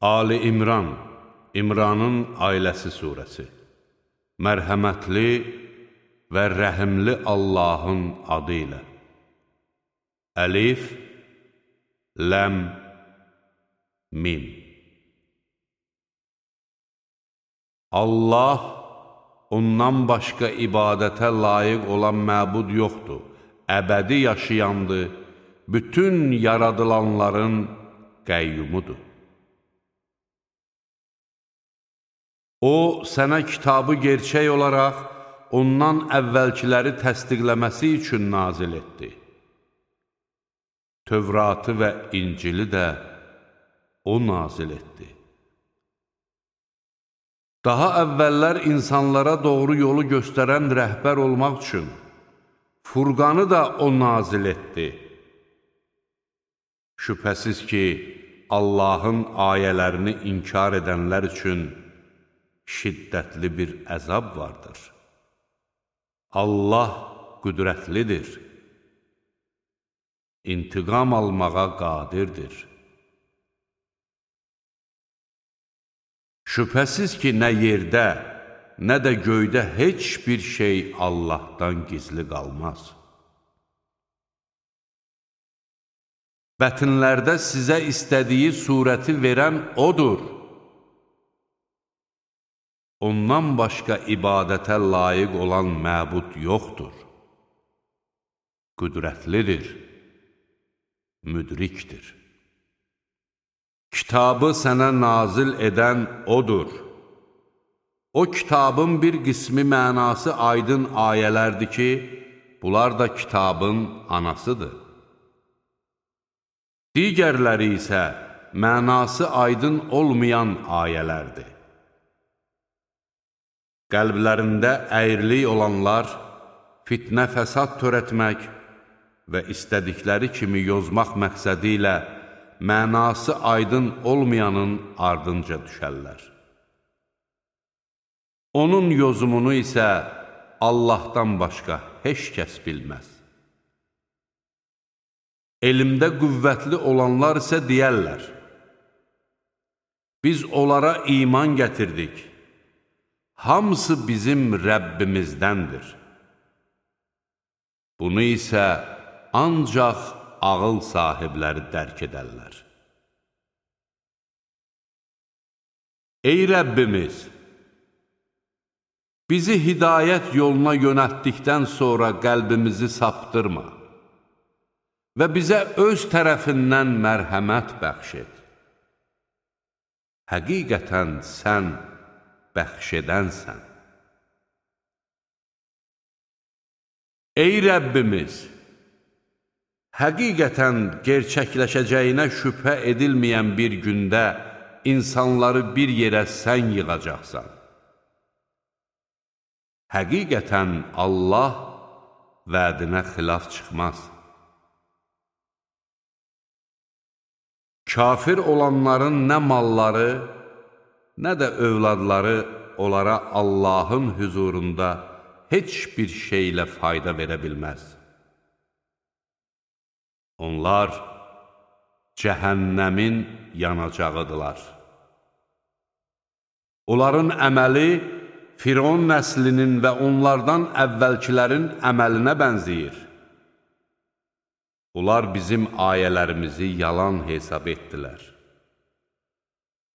Ali İmran, İmranın ailəsi surəsi. Mərhəmətli və rəhimli Allahın adı ilə. Əlif, Ləm, Mim. Allah, ondan başqa ibadətə layiq olan məbud yoxdur, əbədi yaşayandır, bütün yaradılanların qəyyumudur. O, sənə kitabı gerçək olaraq ondan əvvəlkiləri təsdiqləməsi üçün nazil etdi. Tövratı və İncili də O nazil etdi. Daha əvvəllər insanlara doğru yolu göstərən rəhbər olmaq üçün Furqanı da O nazil etdi. Şübhəsiz ki, Allahın ayələrini inkar edənlər üçün şiddətli bir əzab vardır. Allah qüdrətlidir, intiqam almağa qadirdir. Şübhəsiz ki, nə yerdə, nə də göydə heç bir şey Allahdan gizli qalmaz. Bətinlərdə sizə istədiyi surəti verən Odur. Ondan başqa ibadətə layiq olan məbud yoxdur. Qüdrətlidir, müdrikdir. Kitabı sənə nazil edən Odur. O kitabın bir qismi mənası aydın ayələrdir ki, bunlar da kitabın anasıdır. Digərləri isə mənası aydın olmayan ayələrdir. Qəlblərində əyrilik olanlar fitnə fəsad törətmək və istədikləri kimi yozmaq məqsədi ilə mənası aydın olmayanın ardınca düşərlər. Onun yozumunu isə Allahdan başqa heç kəs bilməz. Elmdə qüvvətli olanlar isə deyərlər, biz onlara iman gətirdik hamısı bizim Rəbbimizdəndir. Bunu isə ancaq ağıl sahibləri dərk edərlər. Ey Rəbbimiz! Bizi hidayət yoluna yönətdikdən sonra qəlbimizi saptırma və bizə öz tərəfindən mərhəmət bəxş et. Həqiqətən sən bəxş edənsən. Ey Rəbbimiz! Həqiqətən gerçəkləşəcəyinə şübhə edilməyən bir gündə insanları bir yerə sən yığacaqsan. Həqiqətən Allah vədinə xilaf çıxmaz. Kafir olanların nə malları, nə də övladları onlara Allahın hüzurunda heç bir şeylə fayda verə bilməz. Onlar cəhənnəmin yanacağıdırlar. Onların əməli Firon nəslinin və onlardan əvvəlkilərin əməlinə bənziyir. Onlar bizim ayələrimizi yalan hesab etdilər.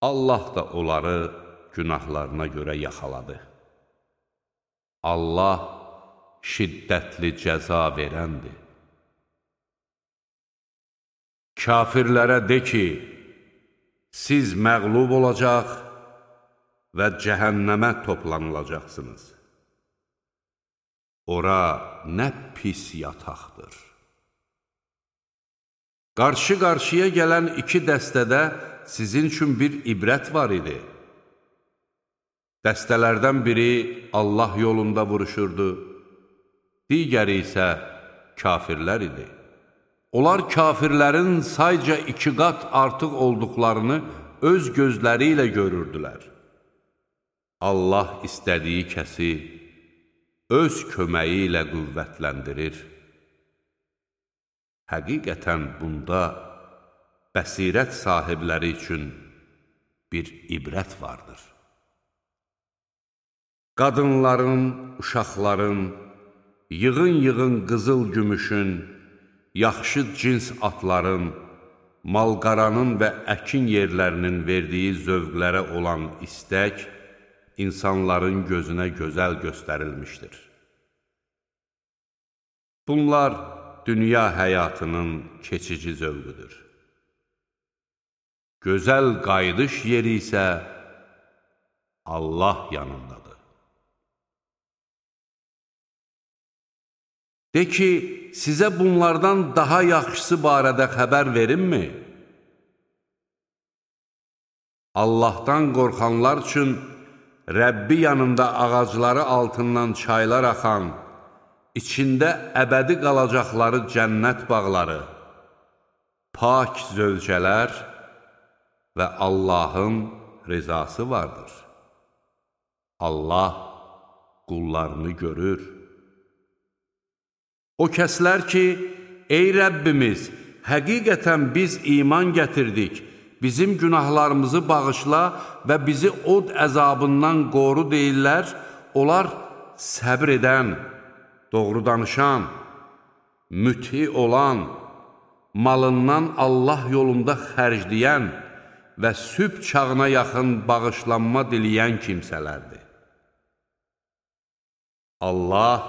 Allah da onları günahlarına görə yaxaladı. Allah şiddətli cəza verəndir. Kafirlərə de ki, siz məqlub olacaq və cəhənnəmə toplanılacaqsınız. Ora nə pis yataqdır. Qarşı-qarşıya gələn iki dəstədə sizin üçün bir ibrət var idi. Dəstələrdən biri Allah yolunda vuruşurdu, digəri isə kafirlər idi. Onlar kafirlərin sayca iki qat artıq olduqlarını öz gözləri ilə görürdülər. Allah istədiyi kəsi öz köməyi ilə qüvvətləndirir. Həqiqətən bunda bəsirət sahibləri üçün bir ibrət vardır. Qadınların, uşaqların, yığın-yığın qızıl gümüşün, yaxşı cins atların, malqaranın və əkin yerlərinin verdiyi zövqlərə olan istək insanların gözünə gözəl göstərilmişdir. Bunlar dünya həyatının keçici zövqüdür. Gözəl qayıdış yeri isə Allah yanındadır. De ki, sizə bunlardan daha yaxşısı barədə xəbər verimmi? Allahdan qorxanlar üçün Rəbbi yanında ağacları altından çaylar axan, içində əbədi qalacaqları cənnət bağları, pak zövcələr və Allahın rizası vardır. Allah qullarını görür. O kəslər ki, ey Rəbbimiz, həqiqətən biz iman gətirdik, bizim günahlarımızı bağışla və bizi od əzabından qoru deyirlər, onlar səbr edən, doğru danışan, müti olan, malından Allah yolunda xərcləyən və süb çağına yaxın bağışlanma diləyən kimsələrdir. Allah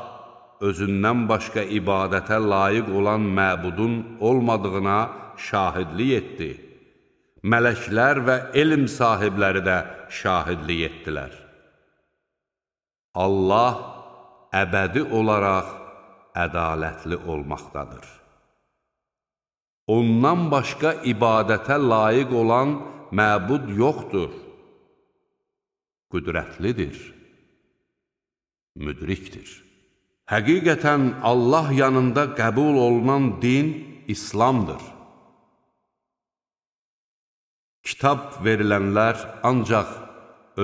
özündən başqa ibadətə layiq olan məbudun olmadığına şahidlik etdi. Mələklər və elm sahibləri də şahidlik etdilər. Allah əbədi olaraq ədalətli olmaqdadır. Ondan başqa ibadətə layiq olan məbud yoxdur. Qüdrətlidir, müdrikdir. Həqiqətən Allah yanında qəbul olunan din İslamdır. Kitab verilənlər ancaq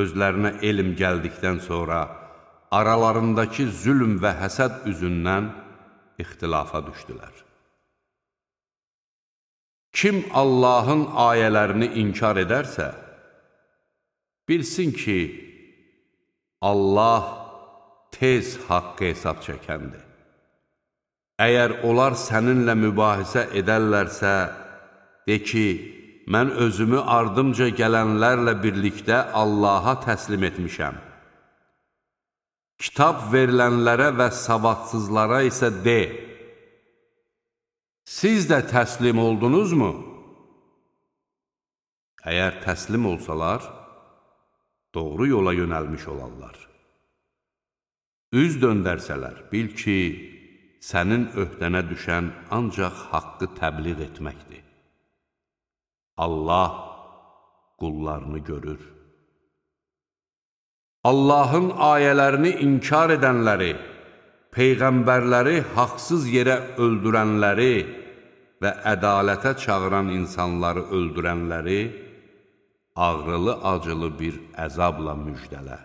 özlərinə elm gəldikdən sonra aralarındakı zülm və həsəd üzündən ixtilafa düşdülər. Kim Allahın ayələrini inkar edərsə, bilsin ki, Allah tez haqqı hesab çəkəndir. Əgər onlar səninlə mübahisə edərlərsə, de ki, mən özümü ardımca gələnlərlə birlikdə Allaha təslim etmişəm. Kitab verilənlərə və savadsızlara isə de, siz də təslim oldunuzmu? Əgər təslim olsalar, doğru yola yönəlmiş olarlar. Üz döndərsələr, bil ki, sənin öhdənə düşən ancaq haqqı təbliğ etməkdir. Allah qullarını görür. Allahın ayələrini inkar edənləri, Peyğəmbərləri haqsız yerə öldürənləri və ədalətə çağıran insanları öldürənləri ağrılı-acılı bir əzabla müjdələ.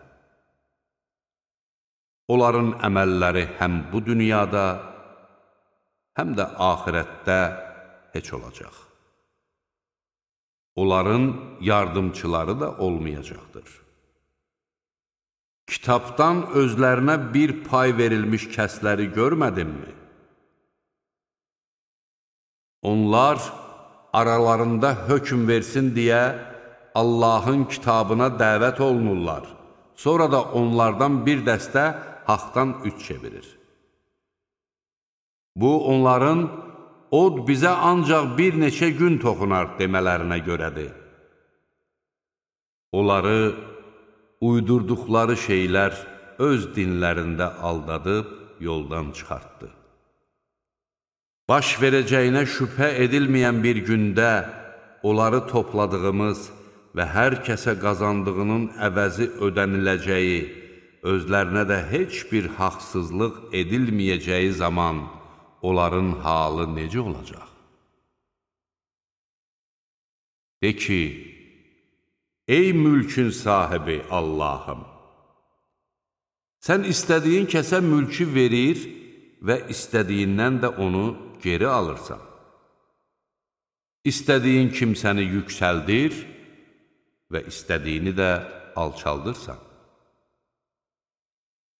Onların əməlləri həm bu dünyada, həm də axirətdə heç olacaq. Onların yardımçıları da olmayacaqdır. Kitabdan özlərinə bir pay verilmiş kəsləri görmədinmi? Onlar aralarında hökm versin deyə Allahın kitabına dəvət olunurlar. Sonra da onlardan bir dəstə haqdan üç çevirir. Bu, onların od bizə ancaq bir neçə gün toxunar demələrinə görədir. Onları uydurduqları şeylər öz dinlərində aldadıb yoldan çıxartdı. Baş verəcəyinə şübhə edilməyən bir gündə onları topladığımız və hər kəsə qazandığının əvəzi ödəniləcəyi, özlərinə də heç bir haqsızlıq edilməyəcəyi zaman onların halı necə olacaq? De ki, Ey mülkün sahibi Allahım! Sən istədiyin kəsə mülkü verir və istədiyindən də onu geri alırsan. İstədiyin kimsəni yüksəldir, və istədiyini də alçaldırsan.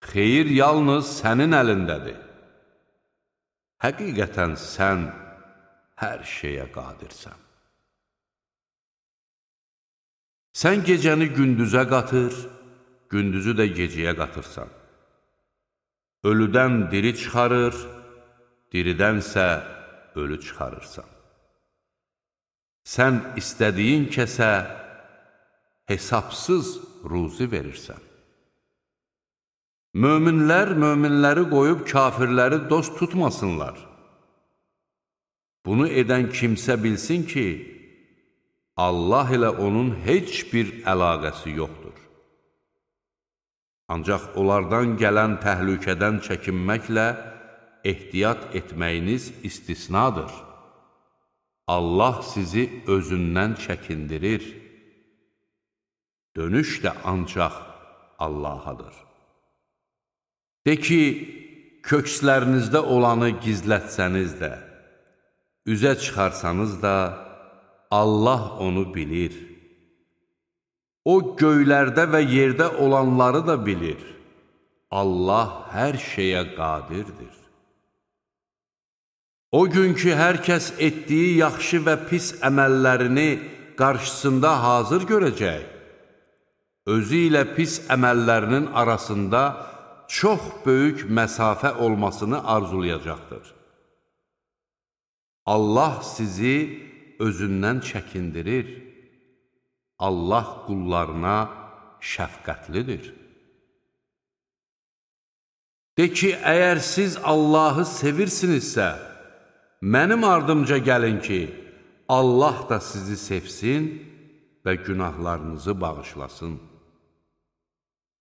Xeyir yalnız sənin əlindədir. Həqiqətən sən hər şeyə qadirsən. Sən gecəni gündüzə qatır, gündüzü də gecəyə qatırsan. Ölüdən diri çıxarır, diridənsə ölü çıxarırsan. Sən istədiyin kəsə hesabsız ruzi verirsən. Möminlər möminləri qoyub kafirləri dost tutmasınlar. Bunu edən kimsə bilsin ki, Allah ilə onun heç bir əlaqəsi yoxdur. Ancaq onlardan gələn təhlükədən çəkinməklə ehtiyat etməyiniz istisnadır. Allah sizi özündən çəkindirir. Dönüş də ancaq Allahadır. De ki, kökslərinizdə olanı gizlətsəniz də, üzə çıxarsanız da, Allah onu bilir. O, göylərdə və yerdə olanları da bilir. Allah hər şeyə qadirdir. O gün ki, hər kəs etdiyi yaxşı və pis əməllərini qarşısında hazır görəcək, özü ilə pis əməllərinin arasında çox böyük məsafə olmasını arzulayacaqdır. Allah sizi özündən çəkindirir. Allah qullarına şəfqətlidir. De ki, əgər siz Allahı sevirsinizsə, mənim ardımca gəlin ki, Allah da sizi sevsin və günahlarınızı bağışlasın.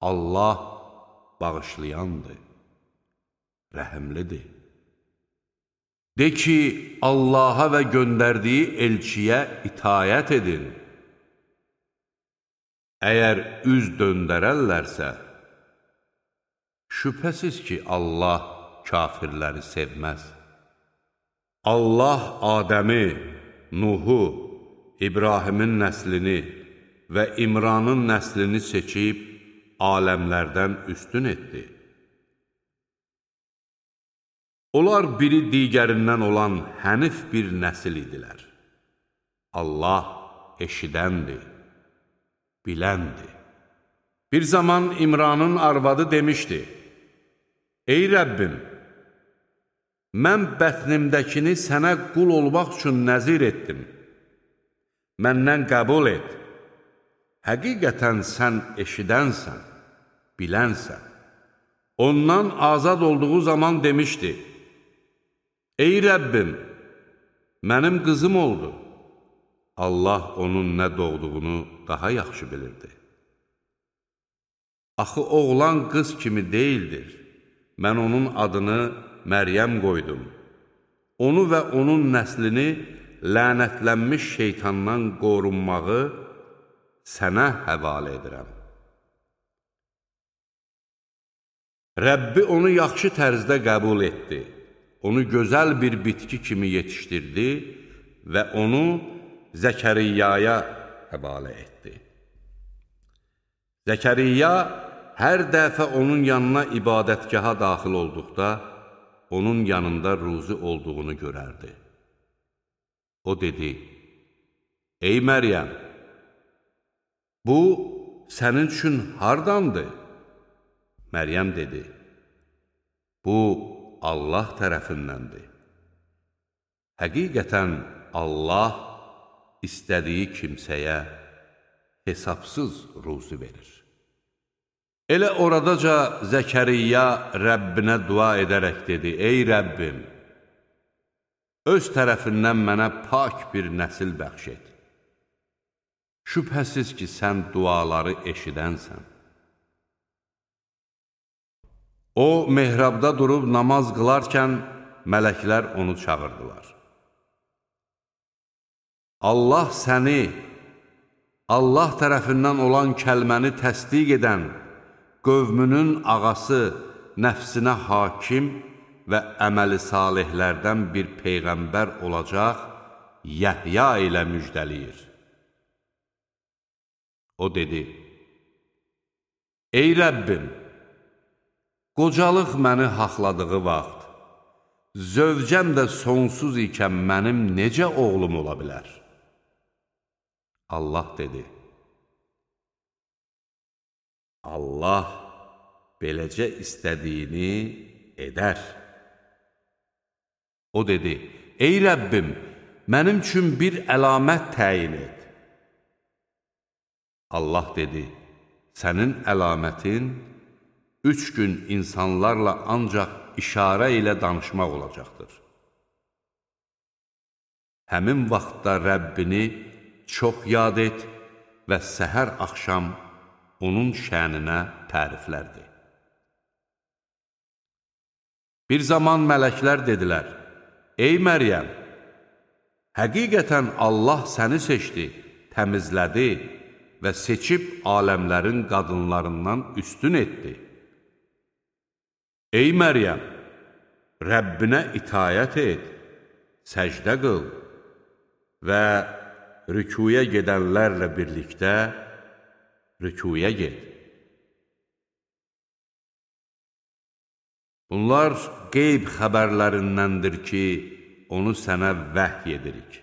Allah bağışlayandır, rəhəmlidir. De ki, Allaha və göndərdiyi elçiyə itayət edin. Əgər üz döndərərlərsə, şübhəsiz ki, Allah kafirləri sevməz. Allah Adəmi, Nuhu, İbrahimin nəslini və İmranın nəslini seçib, aləmlərdən üstün etdi. Onlar biri digərindən olan hənif bir nəsil idilər. Allah eşidəndir, biləndir. Bir zaman İmranın arvadı demişdi, Ey Rəbbim, mən bətnimdəkini sənə qul olmaq üçün nəzir etdim. Məndən qəbul et. Həqiqətən sən eşidənsən, bilənsən. Ondan azad olduğu zaman demişdi, Ey Rəbbim, mənim qızım oldu. Allah onun nə doğduğunu daha yaxşı bilirdi. Axı oğlan qız kimi deyildir. Mən onun adını Məryəm qoydum. Onu və onun nəslini lənətlənmiş şeytandan qorunmağı sənə həvalə edirəm. Rəbbi onu yaxşı tərzdə qəbul etdi, onu gözəl bir bitki kimi yetişdirdi və onu Zəkəriyyaya həvalə etdi. Zəkəriyya hər dəfə onun yanına ibadətgaha daxil olduqda, onun yanında ruzi olduğunu görərdi. O dedi, Ey Məryəm, Bu, sənin üçün hardandır? Məryəm dedi, Bu, Allah tərəfindəndir. Həqiqətən Allah istədiyi kimsəyə hesabsız ruzi verir. Elə oradaca Zəkəriyya Rəbbinə dua edərək dedi, Ey Rəbbim, öz tərəfindən mənə pak bir nəsil bəxş et. Şübhəsiz ki, sən duaları eşidənsən. O, mehrabda durub namaz qılarkən mələklər onu çağırdılar. Allah səni, Allah tərəfindən olan kəlməni təsdiq edən, qövmünün ağası, nəfsinə hakim və əməli salihlərdən bir peyğəmbər olacaq, Yəhya ilə müjdəliyir. O dedi, Ey Rəbbim, qocalıq məni haqladığı vaxt, zövcəm də sonsuz ikən mənim necə oğlum ola bilər? Allah dedi, Allah beləcə istədiyini edər. O dedi, Ey Rəbbim, mənim üçün bir əlamət təyin et. Allah dedi, sənin əlamətin üç gün insanlarla ancaq işarə ilə danışmaq olacaqdır. Həmin vaxtda Rəbbini çox yad et və səhər axşam onun şəninə təriflərdi. Bir zaman mələklər dedilər, Ey Məryəm, həqiqətən Allah səni seçdi, təmizlədi və seçib aləmlərin qadınlarından üstün etdi. Ey Məryəm, Rəbbinə itayət et, səcdə qıl və rükuya gedənlərlə birlikdə rükuya get. Bunlar qeyb xəbərlərindəndir ki, onu sənə vəhy edirik.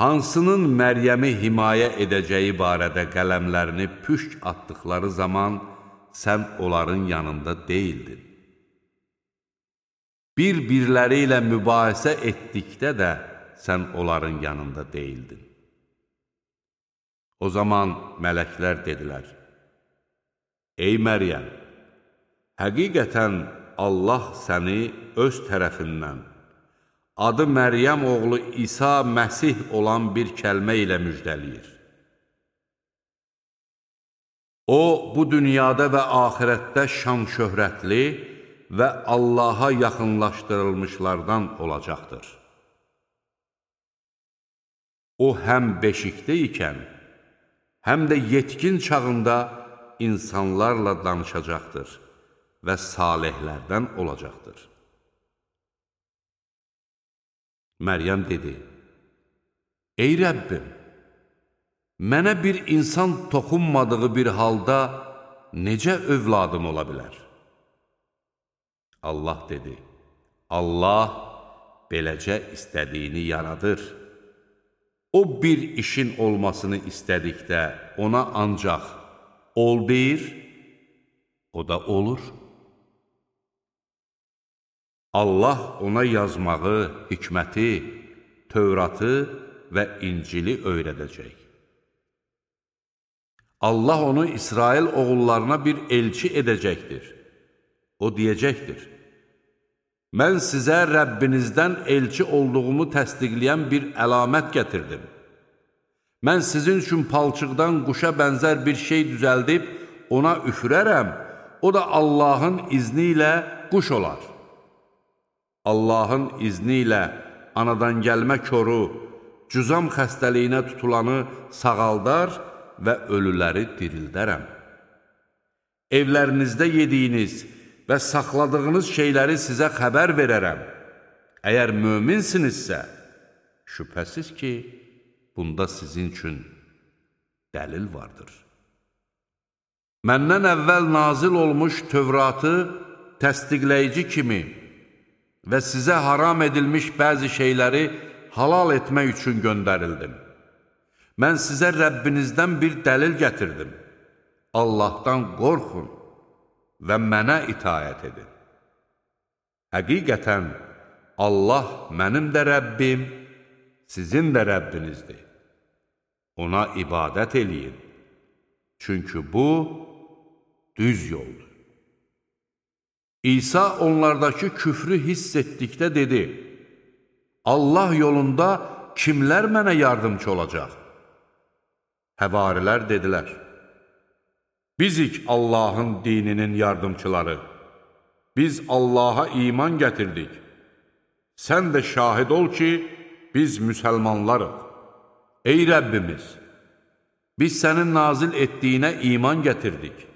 Hansının Məryəmi himayə edəcəyi barədə qələmlərini püşk atdıqları zaman sən onların yanında deyildin. Bir-birləri ilə mübahisə etdikdə də sən onların yanında deyildin. O zaman mələklər dedilər, Ey Məryəm, həqiqətən Allah səni öz tərəfindən adı Məryəm oğlu İsa Məsih olan bir kəlmə ilə müjdəliyir. O, bu dünyada və axirətdə şan şöhrətli və Allaha yaxınlaşdırılmışlardan olacaqdır. O, həm beşikdə ikən, həm də yetkin çağında insanlarla danışacaqdır və salihlərdən olacaqdır. Məryəm dedi, Ey Rəbbim, mənə bir insan toxunmadığı bir halda necə övladım ola bilər? Allah dedi, Allah beləcə istədiyini yaradır. O bir işin olmasını istədikdə ona ancaq ol deyir, o da olur. Allah ona yazmağı, hikməti, Tövratı və İncili öyrədəcək. Allah onu İsrail oğullarına bir elçi edəcəkdir. O deyəcəkdir, Mən sizə Rəbbinizdən elçi olduğumu təsdiqləyən bir əlamət gətirdim. Mən sizin üçün palçıqdan quşa bənzər bir şey düzəldib, ona üfürərəm, o da Allahın izni ilə quş olar. Allahın izni ilə anadan gəlmə koru, cüzam xəstəliyinə tutulanı sağaldar və ölüləri dirildərəm. Evlərinizdə yediyiniz və saxladığınız şeyləri sizə xəbər verərəm. Əgər möminsinizsə, şübhəsiz ki, bunda sizin üçün dəlil vardır. Məndən əvvəl nazil olmuş Tövratı təsdiqləyici kimi və sizə haram edilmiş bəzi şeyləri halal etmək üçün göndərildim. Mən sizə Rəbbinizdən bir dəlil gətirdim. Allahdan qorxun və mənə itayət edin. Həqiqətən, Allah mənim də Rəbbim, sizin də Rəbbinizdir. Ona ibadət eləyin, çünki bu düz yoldur. İsa onlardakı küfrü hiss etdikdə dedi, Allah yolunda kimlər mənə yardımcı olacaq? Həvarilər dedilər, Bizik Allahın dininin yardımçıları, biz Allaha iman gətirdik. Sən də şahid ol ki, biz müsəlmanlarıq. Ey Rəbbimiz, biz sənin nazil etdiyinə iman gətirdik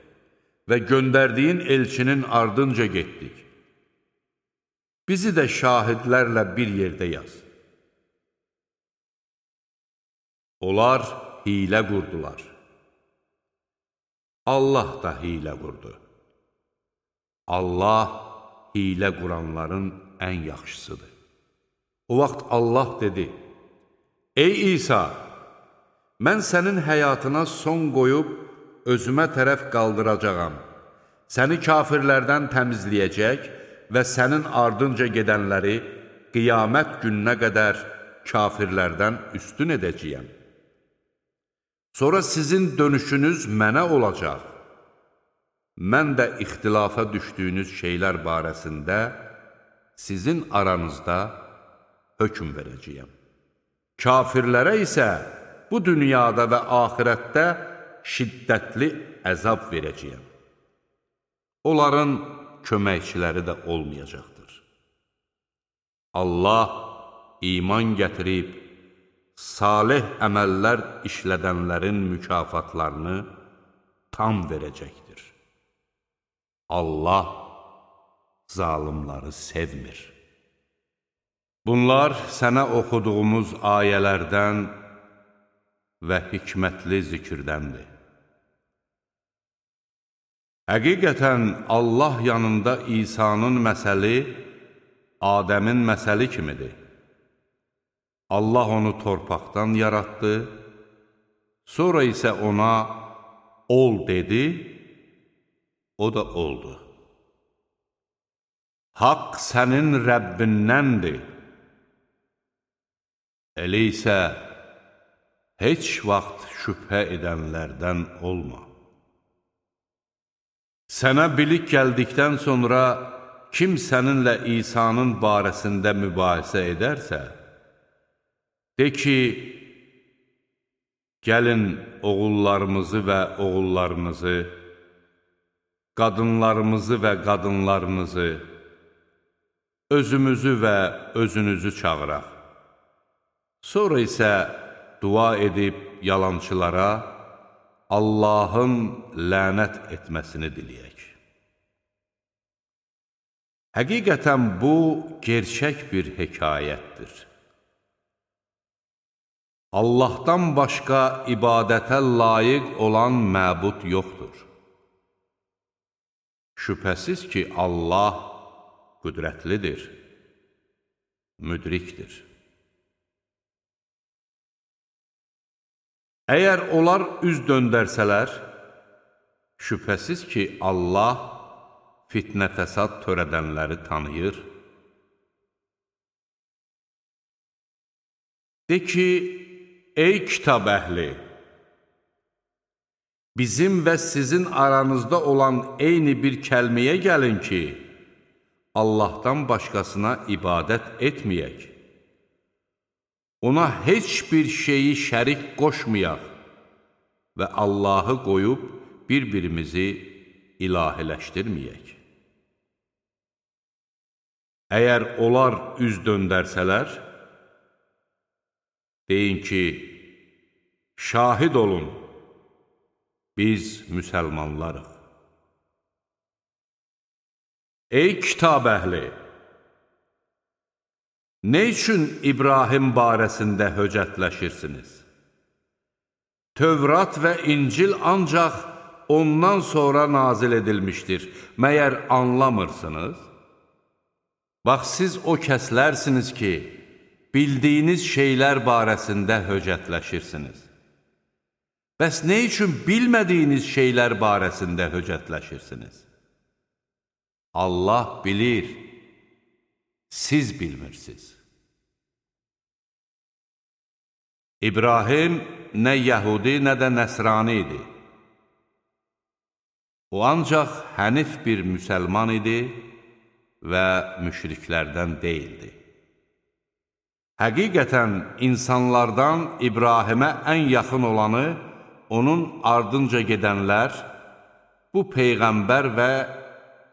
və göndərdiyin elçinin ardınca getdik. Bizi də şahidlərlə bir yerdə yaz. Onlar hilə qurdular. Allah da hilə qurdu. Allah hilə quranların ən yaxşısıdır. O vaxt Allah dedi, Ey İsa, mən sənin həyatına son qoyub, özümə tərəf qaldıracağam. Səni kafirlərdən təmizləyəcək və sənin ardınca gedənləri qiyamət gününə qədər kafirlərdən üstün edəcəyəm. Sonra sizin dönüşünüz mənə olacaq. Mən də ixtilafa düşdüyünüz şeylər barəsində sizin aranızda hökm verəcəyəm. Kafirlərə isə bu dünyada və axirətdə şiddətli əzab verəcəyəm. Onların köməkçiləri də olmayacaqdır. Allah iman gətirib, salih əməllər işlədənlərin mükafatlarını tam verəcəkdir. Allah zalimları sevmir. Bunlar sənə oxuduğumuz ayələrdən və hikmətli zikirdəndir. Həqiqətən Allah yanında İsa'nın məsəli Adəmin məsəli kimidir. Allah onu torpaqdan yaratdı, sonra isə ona ol dedi, o da oldu. Haqq sənin Rəbbindəndir. Elə isə heç vaxt şübhə edənlərdən olma. Sənə bilik gəldikdən sonra kim səninlə İsa'nın barəsində mübahisə edərsə, de ki, gəlin oğullarımızı və oğullarınızı, qadınlarımızı və qadınlarınızı, özümüzü və özünüzü çağıraq. Sonra isə dua edib yalançılara Allahın lənət etməsini diləyək. Həqiqətən bu, gerçək bir hekayətdir. Allahdan başqa ibadətə layiq olan məbud yoxdur. Şübhəsiz ki, Allah qüdrətlidir, müdrikdir. Əgər onlar üz döndərsələr, şübhəsiz ki, Allah fitnə fəsad törədənləri tanıyır. De ki, ey kitab əhli, bizim və sizin aranızda olan eyni bir kəlməyə gəlin ki, Allahdan başqasına ibadət etməyək ona heç bir şeyi şərik qoşmayaq və Allahı qoyub bir-birimizi ilahiləşdirməyək. Əgər onlar üz döndərsələr, deyin ki, şahid olun, biz müsəlmanlarıq. Ey kitab əhli! Nə üçün İbrahim barəsində höcətləşirsiniz? Tövrat və İncil ancaq ondan sonra nazil edilmişdir. Məyər anlamırsınız? Bax, siz o kəslərsiniz ki, bildiyiniz şeylər barəsində höcətləşirsiniz. Bəs nə üçün bilmədiyiniz şeylər barəsində höcətləşirsiniz? Allah bilir, siz bilmirsiniz. İbrahim nə yəhudi, nə də nəsrani idi. O ancaq hənif bir müsəlman idi və müşriklərdən deyildi. Həqiqətən insanlardan İbrahimə ən yaxın olanı, onun ardınca gedənlər, bu Peyğəmbər və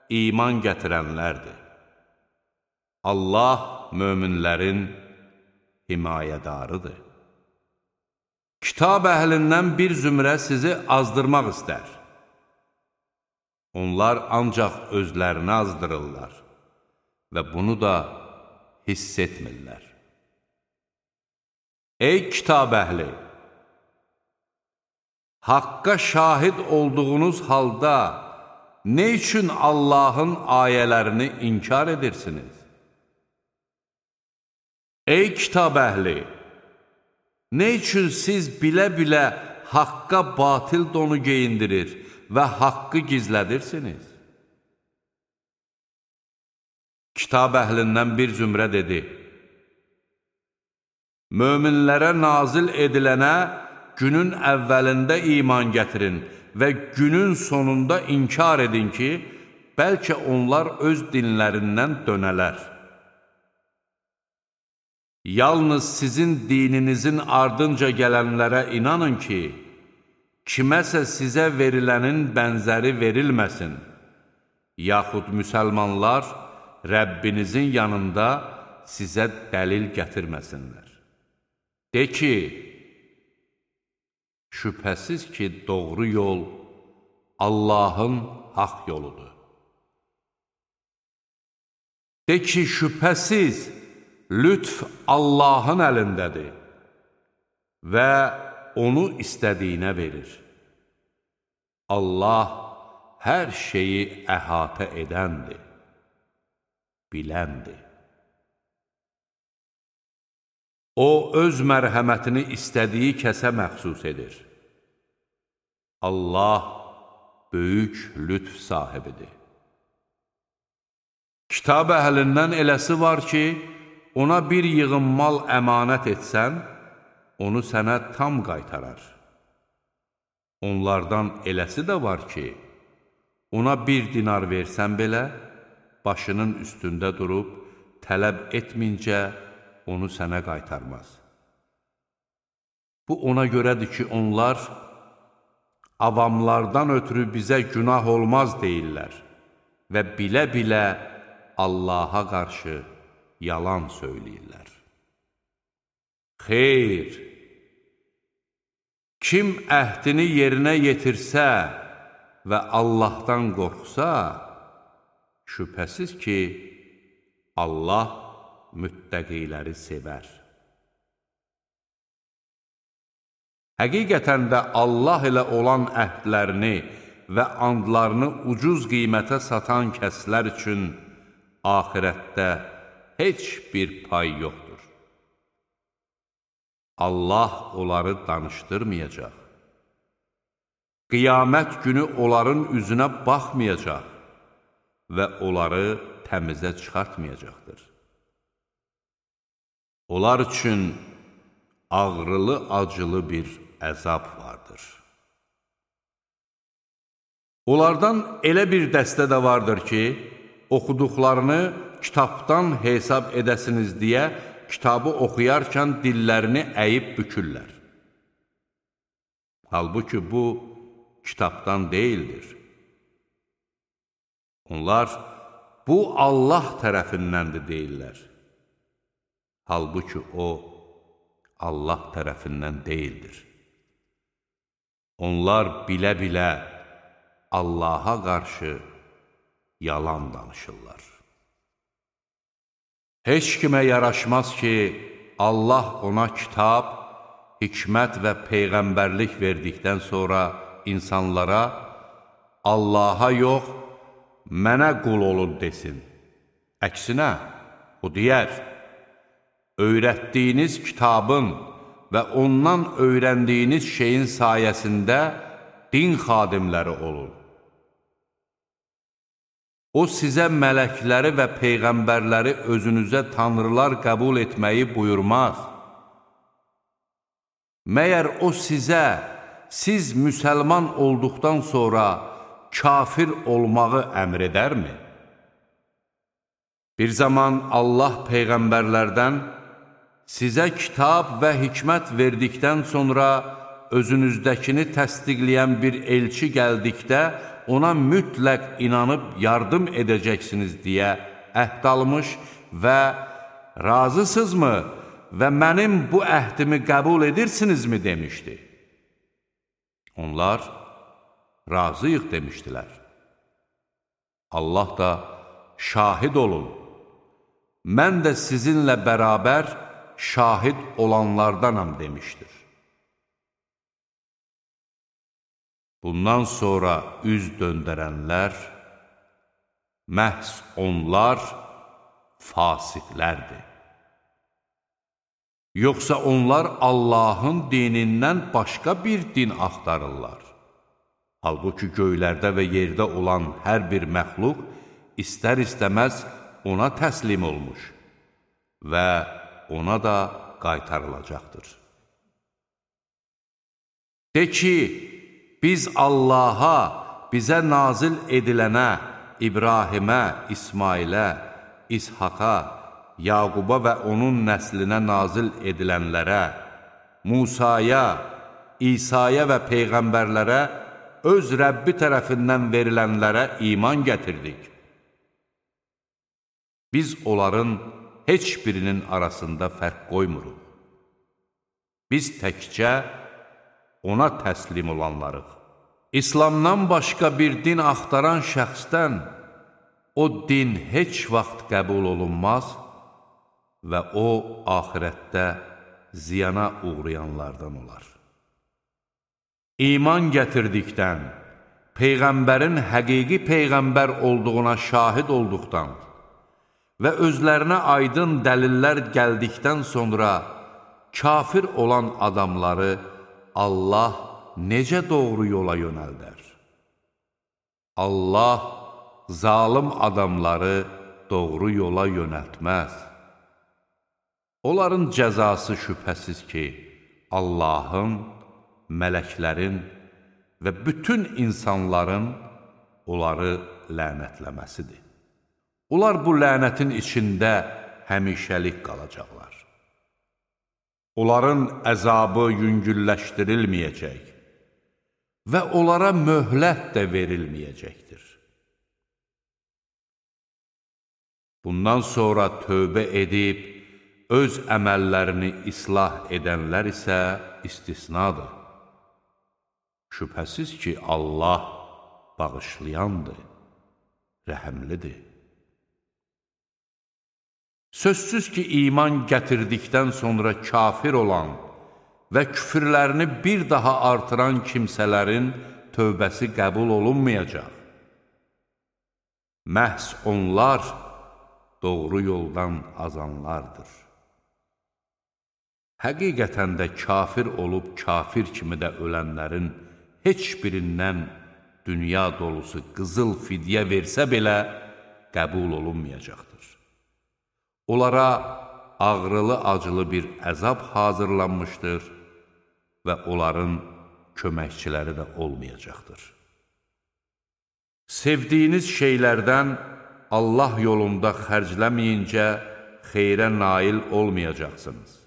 iman gətirənlərdir. Allah möminlərin himayədarıdır. Kitab əhlindən bir zümrə sizi azdırmaq istər. Onlar ancaq özlərini azdırırlar və bunu da hiss etmirlər. Ey kitab əhli! Haqqa şahid olduğunuz halda nə üçün Allahın ayələrini inkar edirsiniz? Ey kitab əhli! Nə üçün siz bilə-bilə haqqa batil donu geyindirir və haqqı gizlədirsiniz? Kitab əhlindən bir zümrə dedi, Möminlərə nazil edilənə günün əvvəlində iman gətirin və günün sonunda inkar edin ki, bəlkə onlar öz dinlərindən dönələr. Yalnız sizin dininizin ardınca gələnlərə inanın ki, kiməsə sizə verilənin bənzəri verilməsin, yaxud müsəlmanlar Rəbbinizin yanında sizə dəlil gətirməsinlər. De ki, şübhəsiz ki, doğru yol Allahın haq yoludur. De ki, şübhəsiz, lütf Allahın əlindədir və onu istədiyinə verir. Allah hər şeyi əhatə edəndir, biləndir. O, öz mərhəmətini istədiyi kəsə məxsus edir. Allah böyük lütf sahibidir. Kitab əhlindən eləsi var ki, ona bir yığın mal əmanət etsən, onu sənə tam qaytarar. Onlardan eləsi də var ki, ona bir dinar versən belə, başının üstündə durub, tələb etmincə, onu sənə qaytarmaz. Bu ona görədir ki, onlar avamlardan ötürü bizə günah olmaz deyirlər və bilə-bilə Allaha qarşı yalan söyləyirlər. Xeyr! Kim əhdini yerinə yetirsə və Allahdan qorxsa, şübhəsiz ki, Allah müttəqiləri sevər. Həqiqətən də Allah ilə olan əhdlərini və andlarını ucuz qiymətə satan kəslər üçün axirətdə heç bir pay yoxdur. Allah onları danışdırmayacaq. Qiyamət günü onların üzünə baxmayacaq və onları təmizə çıxartmayacaqdır. Onlar üçün ağrılı-acılı bir əzab vardır. Onlardan elə bir dəstə də vardır ki, oxuduqlarını kitabdan hesab edəsiniz deyə kitabı oxuyarkən dillərini əyib bükürlər. Halbuki bu, kitabdan deyildir. Onlar, bu Allah tərəfindəndir deyirlər. Halbuki o, Allah tərəfindən deyildir. Onlar bilə-bilə Allaha qarşı yalan danışırlar. Heç kimə yaraşmaz ki, Allah ona kitab, hikmət və peyğəmbərlik verdikdən sonra insanlara Allaha yox, mənə qul olun desin. Əksinə, o deyər, öyrətdiyiniz kitabın və ondan öyrəndiyiniz şeyin sayəsində din xadimləri olun. O sizə mələkləri və peyğəmbərləri özünüzə tanrılar qəbul etməyi buyurmaz. Məyər o sizə, siz müsəlman olduqdan sonra kafir olmağı əmr edərmi? Bir zaman Allah peyğəmbərlərdən Sizə kitab və hikmət verdikdən sonra özünüzdəkini təsdiqləyən bir elçi gəldikdə ona mütləq inanıb yardım edəcəksiniz deyə əhd almış və razısızmı və mənim bu əhdimi qəbul edirsinizmi demişdi. Onlar razıyıq demişdilər. Allah da şahid olun, mən də sizinlə bərabər şahid olanlardanam demişdir. Bundan sonra üz döndərənlər, məhz onlar fasiqlərdir. Yoxsa onlar Allahın dinindən başqa bir din axtarırlar. Halbuki göylərdə və yerdə olan hər bir məxluq istər-istəməz ona təslim olmuş və ona da qaytarılacaqdır. De ki, biz Allaha, bizə nazil edilənə, İbrahimə, İsmailə, İshaqa, Yaquba və onun nəslinə nazil edilənlərə, Musaya, İsa'ya və Peyğəmbərlərə, öz Rəbbi tərəfindən verilənlərə iman gətirdik. Biz onların heç birinin arasında fərq qoymuruq. Biz təkcə ona təslim olanlarıq. İslamdan başqa bir din axtaran şəxsdən o din heç vaxt qəbul olunmaz və o, ahirətdə ziyana uğrayanlardan olar. İman gətirdikdən, Peyğəmbərin həqiqi Peyğəmbər olduğuna şahid olduqdan və özlərinə aydın dəlillər gəldikdən sonra kafir olan adamları Allah necə doğru yola yönəldər? Allah zalım adamları doğru yola yönəltməz. Onların cəzası şübhəsiz ki, Allahın, mələklərin və bütün insanların onları lənətləməsidir. Onlar bu lənətin içində həmişəlik qalacaqlar. Onların əzabı yüngülləşdirilməyəcək və onlara möhlət də verilməyəcəkdir. Bundan sonra tövbə edib, öz əməllərini islah edənlər isə istisnadır. Şübhəsiz ki, Allah bağışlayandır, rəhəmlidir. Sözsüz ki, iman gətirdikdən sonra kafir olan və küfürlərini bir daha artıran kimsələrin tövbəsi qəbul olunmayacaq. Məhz onlar doğru yoldan azanlardır. Həqiqətən də kafir olub kafir kimi də ölənlərin heç birindən dünya dolusu qızıl fidyə versə belə qəbul olunmayacaqdır. Onlara ağrılı-acılı bir əzab hazırlanmışdır və onların köməkçiləri də olmayacaqdır. Sevdiyiniz şeylərdən Allah yolunda xərcləməyincə xeyrə nail olmayacaqsınız.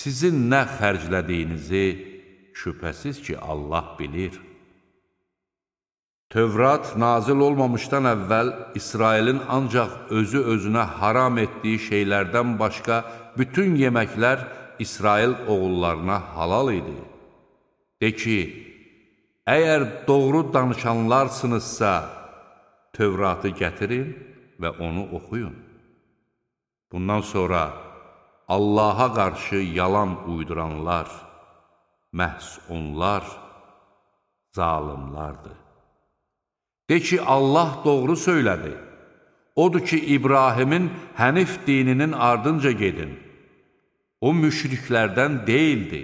Sizin nə xərclədiyinizi şübhəsiz ki, Allah bilir. Tövrat nazil olmamışdan əvvəl İsrailin ancaq özü özünə haram etdiyi şeylərdən başqa bütün yeməklər İsrail oğullarına halal idi. De ki, əgər doğru danışanlarsınızsa, Tövratı gətirin və onu oxuyun. Bundan sonra Allaha qarşı yalan uyduranlar, məhz onlar zalimlardır. De ki, Allah doğru söylədi. Odur ki, İbrahimin hənif dininin ardınca gedin. O müşriklərdən deyildi.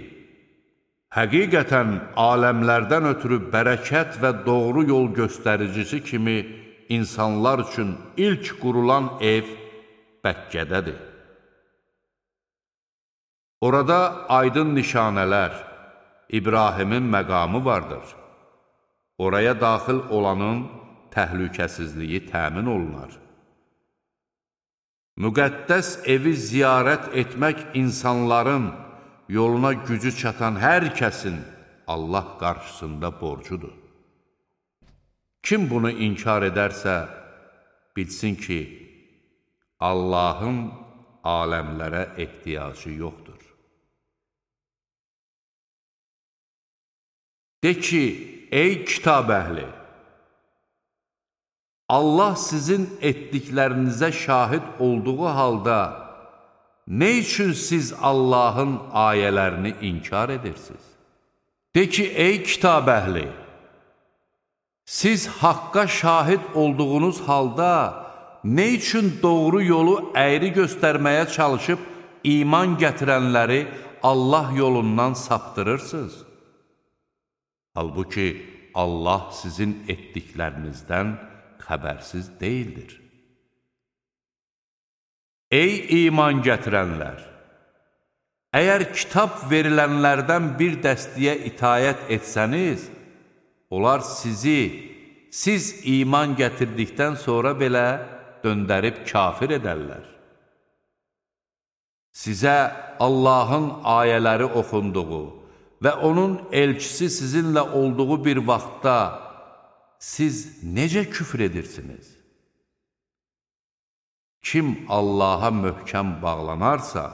Həqiqətən aləmlərdən ötürü bərəkət və doğru yol göstəricisi kimi insanlar üçün ilk qurulan ev Bəkkədədir. Orada aydın nişanələr, İbrahimin məqamı vardır. Oraya daxil olanın təhlükəsizliyi təmin olunar. Müqəddəs evi ziyarət etmək insanların yoluna gücü çatan hər kəsin Allah qarşısında borcudur. Kim bunu inkar edərsə, bilsin ki, Allahın aləmlərə ehtiyacı yoxdur. De ki, Ey kitab əhli! Allah sizin etdiklərinizə şahid olduğu halda, nə üçün siz Allahın ayələrini inkar edirsiniz? De ki, ey kitab əhli, siz haqqa şahid olduğunuz halda nə üçün doğru yolu əyri göstərməyə çalışıb iman gətirənləri Allah yolundan saptırırsınız? Halbuki Allah sizin etdiklərinizdən xəbərsiz deyildir. Ey iman gətirənlər! Əgər kitab verilənlərdən bir dəstiyə itayət etsəniz, onlar sizi, siz iman gətirdikdən sonra belə döndərib kafir edərlər. Sizə Allahın ayələri oxunduğu və onun elçisi sizinlə olduğu bir vaxtda siz necə küfr edirsiniz? Kim Allaha möhkəm bağlanarsa,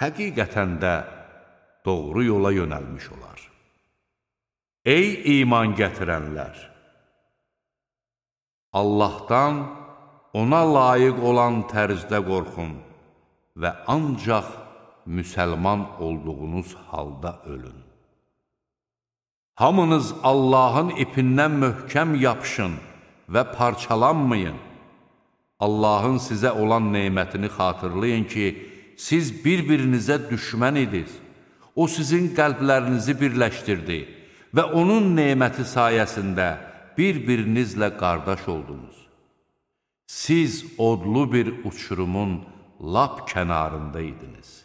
həqiqətən də doğru yola yönəlmiş olar. Ey iman gətirənlər! Allahdan ona layiq olan tərzdə qorxun və ancaq müsəlman olduğunuz halda ölün. Hamınız Allahın ipindən möhkəm yapışın və parçalanmayın. Allahın sizə olan neymətini xatırlayın ki, siz bir-birinizə düşmən idiniz. O sizin qəlblərinizi birləşdirdi və onun neyməti sayəsində bir-birinizlə qardaş oldunuz. Siz odlu bir uçurumun lap kənarında idiniz.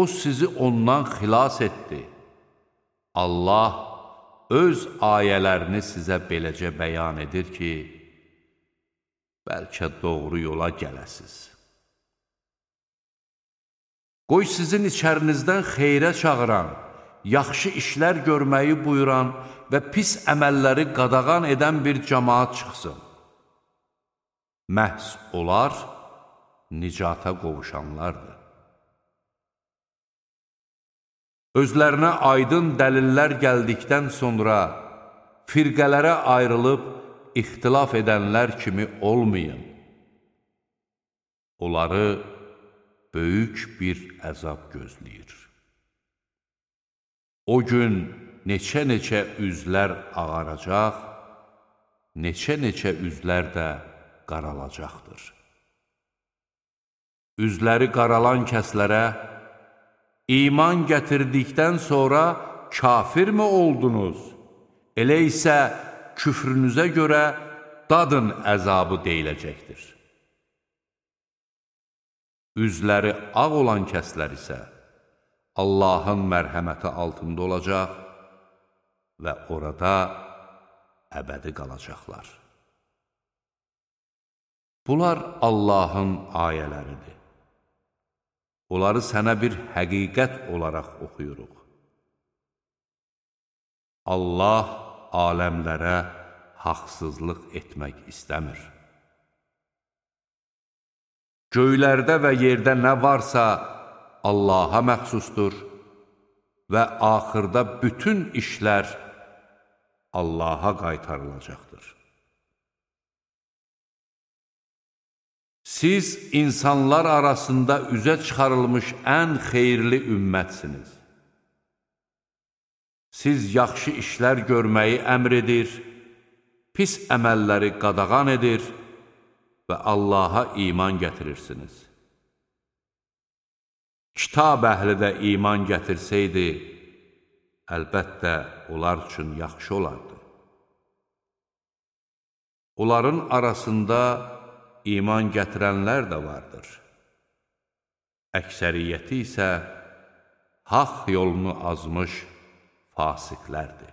O sizi ondan xilas etdi. Allah öz ayələrini sizə beləcə bəyan edir ki, bəlkə doğru yola gələsiz. Qoy sizin içərinizdən xeyrə çağıran, yaxşı işlər görməyi buyuran və pis əməlləri qadağan edən bir cəmaat çıxsın. Məhz onlar nicata qovuşanlardır. Özlərinə aydın dəlillər gəldikdən sonra firqələrə ayrılıb ixtilaf edənlər kimi olmayın. Onları böyük bir əzab gözləyir. O gün neçə-neçə üzlər ağaracaq, neçə-neçə üzlər də qaralacaqdır. Üzləri qaralan kəslərə, iman gətirdikdən sonra kafirmi oldunuz? Elə isə küfrünüzə görə dadın əzabı deyiləcəkdir. Üzləri ağ olan kəslər isə Allahın mərhəməti altında olacaq və orada əbədi qalacaqlar. Bunlar Allahın ayələridir. Onları sənə bir həqiqət olaraq oxuyuruq. Allah aləmlərə haqsızlıq etmək istəmir. Göylərdə və yerdə nə varsa Allaha məxsusdur və axırda bütün işlər Allaha qaytarılacaqdır. Siz insanlar arasında üzə çıxarılmış ən xeyirli ümmətsiniz. Siz yaxşı işlər görməyi əmr edir, pis əməlləri qadağan edir və Allaha iman gətirirsiniz. Kitab əhli də iman gətirsəydi, əlbəttə onlar üçün yaxşı olardı. Onların arasında iman gətirənlər də vardır. Əksəriyyəti isə haqq yolunu azmış fasiqlərdir.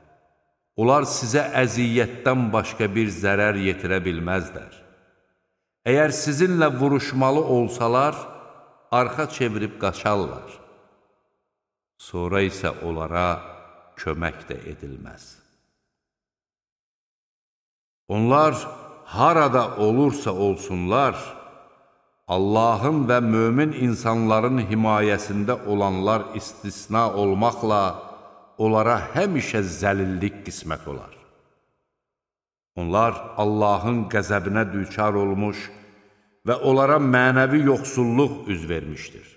Onlar sizə əziyyətdən başqa bir zərər yetirə bilməzlər. Əgər sizinlə vuruşmalı olsalar, arxa çevirib qaçarlar. Sonra isə onlara kömək də edilməz. Onlar harada olursa olsunlar, Allahın və mömin insanların himayəsində olanlar istisna olmaqla onlara həmişə zəlillik qismət olar. Onlar Allahın qəzəbinə düçar olmuş və onlara mənəvi yoxsulluq üz vermişdir.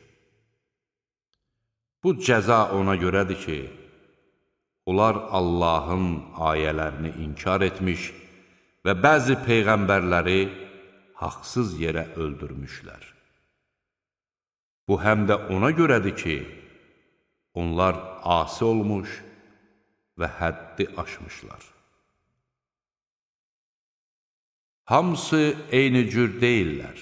Bu cəza ona görədir ki, onlar Allahın ayələrini inkar etmiş və bəzi peyğəmbərləri haqsız yerə öldürmüşlər. Bu həm də ona görədir ki, onlar asi olmuş və həddi aşmışlar. Hamısı eyni cür deyirlər.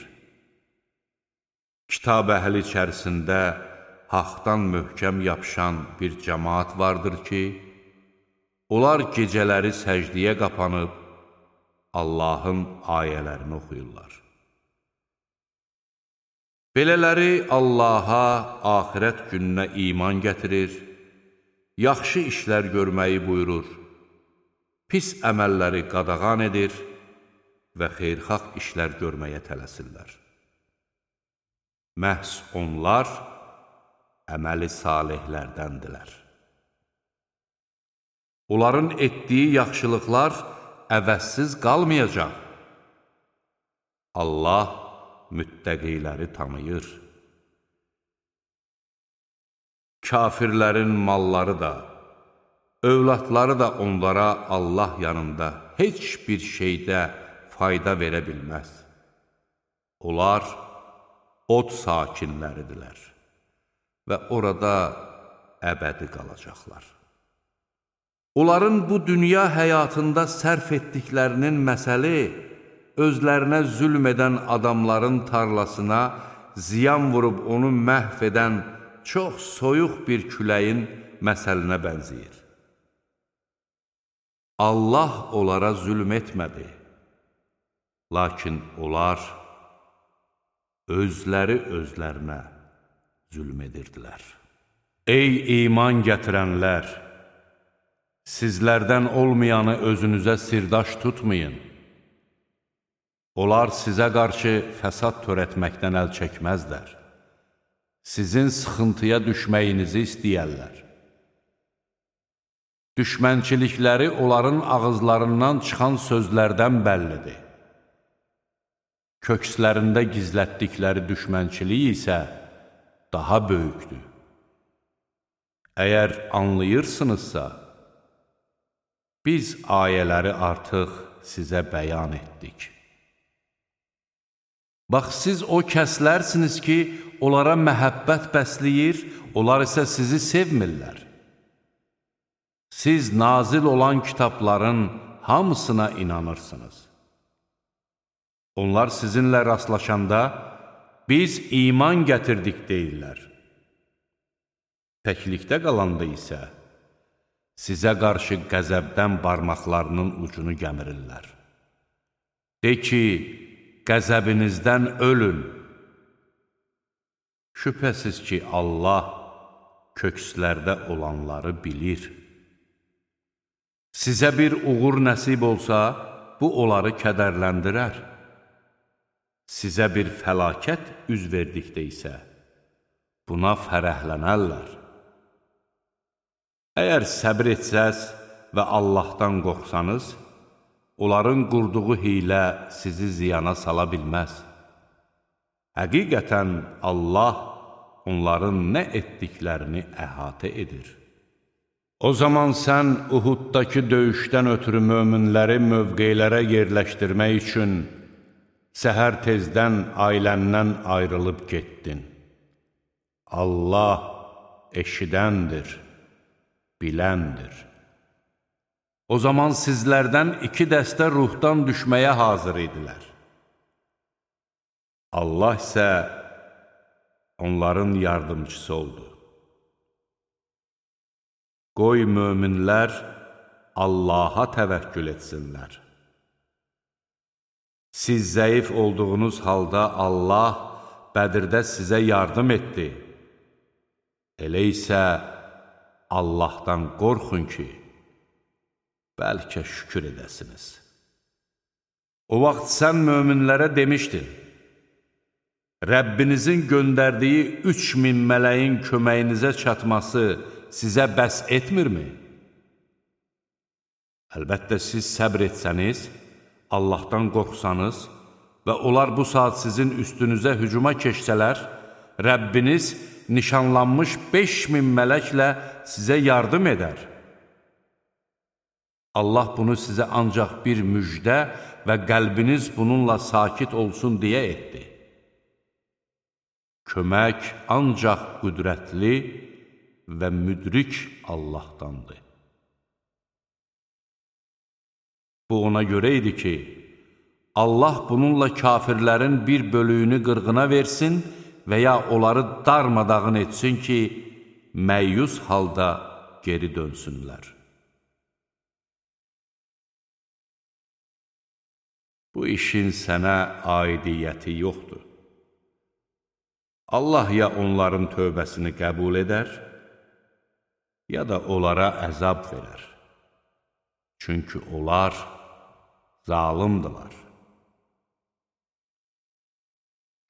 Kitab əhli içərisində haqdan möhkəm yapışan bir cəmaat vardır ki, onlar gecələri səcdiyə qapanıb Allahın ayələrini oxuyurlar. Belələri Allaha, axirət gününə iman gətirir, yaxşı işlər görməyi buyurur, pis əməlləri qadağan edir və xeyrxalq işlər görməyə tələsirlər. Məhz onlar, əməli salihlərdəndirlər. Onların etdiyi yaxşılıqlar əvəzsiz qalmayacaq. Allah müttəqiləri tanıyır. Kafirlərin malları da, övladları da onlara Allah yanında heç bir şeydə fayda verə bilməz. Onlar od sakinləridirlər və orada əbədi qalacaqlar. Onların bu dünya həyatında sərf etdiklərinin məsəli özlərinə zülm edən adamların tarlasına ziyan vurub onu məhv edən çox soyuq bir küləyin məsəlinə bənziyir. Allah onlara zülm etmədi, lakin onlar özləri özlərinə zülm edirdilər. Ey iman gətirənlər! Sizlərdən olmayanı özünüzə sirdaş tutmayın. Onlar sizə qarşı fəsad törətməkdən əl çəkməzlər. Sizin sıxıntıya düşməyinizi istəyərlər. Düşmənçilikləri onların ağızlarından çıxan sözlərdən bəllidir. Kökslərində gizlətdikləri düşmənçilik isə daha böyükdür. Əgər anlayırsınızsa, biz ayələri artıq sizə bəyan etdik. Bax, siz o kəslərsiniz ki, onlara məhəbbət bəsləyir, onlar isə sizi sevmirlər. Siz nazil olan kitabların hamısına inanırsınız. Onlar sizinlə rastlaşanda, biz iman gətirdik deyirlər. Təklikdə qalanda isə sizə qarşı qəzəbdən barmaqlarının ucunu gəmirirlər. De ki, qəzəbinizdən ölün. Şübhəsiz ki, Allah kökslərdə olanları bilir. Sizə bir uğur nəsib olsa, bu onları kədərləndirər. Sizə bir fəlakət üz verdikdə isə, buna fərəhlənərlər. Əgər səbr etsəz və Allahdan qorxsanız, onların qurduğu hilə sizi ziyana sala bilməz. Həqiqətən Allah onların nə etdiklərini əhatə edir. O zaman sən Uhuddakı döyüşdən ötürü möminləri mövqeylərə yerləşdirmək üçün səhər tezdən ailəndən ayrılıb getdin. Allah eşidəndir, biləndir. O zaman sizlərdən iki dəstə ruhdan düşməyə hazır idilər. Allah isə onların yardımcısı oldu. Qoy möminlər Allaha təvəkkül etsinlər. Siz zəif olduğunuz halda Allah Bədirdə sizə yardım etdi. Elə isə Allahdan qorxun ki, bəlkə şükür edəsiniz. O vaxt sən möminlərə demişdin, Rəbbinizin göndərdiyi üç min mələyin köməyinizə çatması sizə bəs etmirmi? Əlbəttə, siz səbr etsəniz, Allahdan qorxsanız və onlar bu saat sizin üstünüzə hücuma keçsələr, Rəbbiniz nişanlanmış 5000 mələklə sizə yardım edər. Allah bunu sizə ancaq bir müjdə və qəlbiniz bununla sakit olsun deyə etdi. Kömək ancaq qüdrətli və müdrik Allahdandır. Bu ona görə idi ki, Allah bununla kafirlərin bir bölüyünü qırğına versin və ya onları darmadağın etsin ki, məyyus halda geri dönsünlər. Bu işin sənə aidiyyəti yoxdur. Allah ya onların tövbəsini qəbul edər, ya da onlara əzab verər. Çünki onlar zalimdırlar.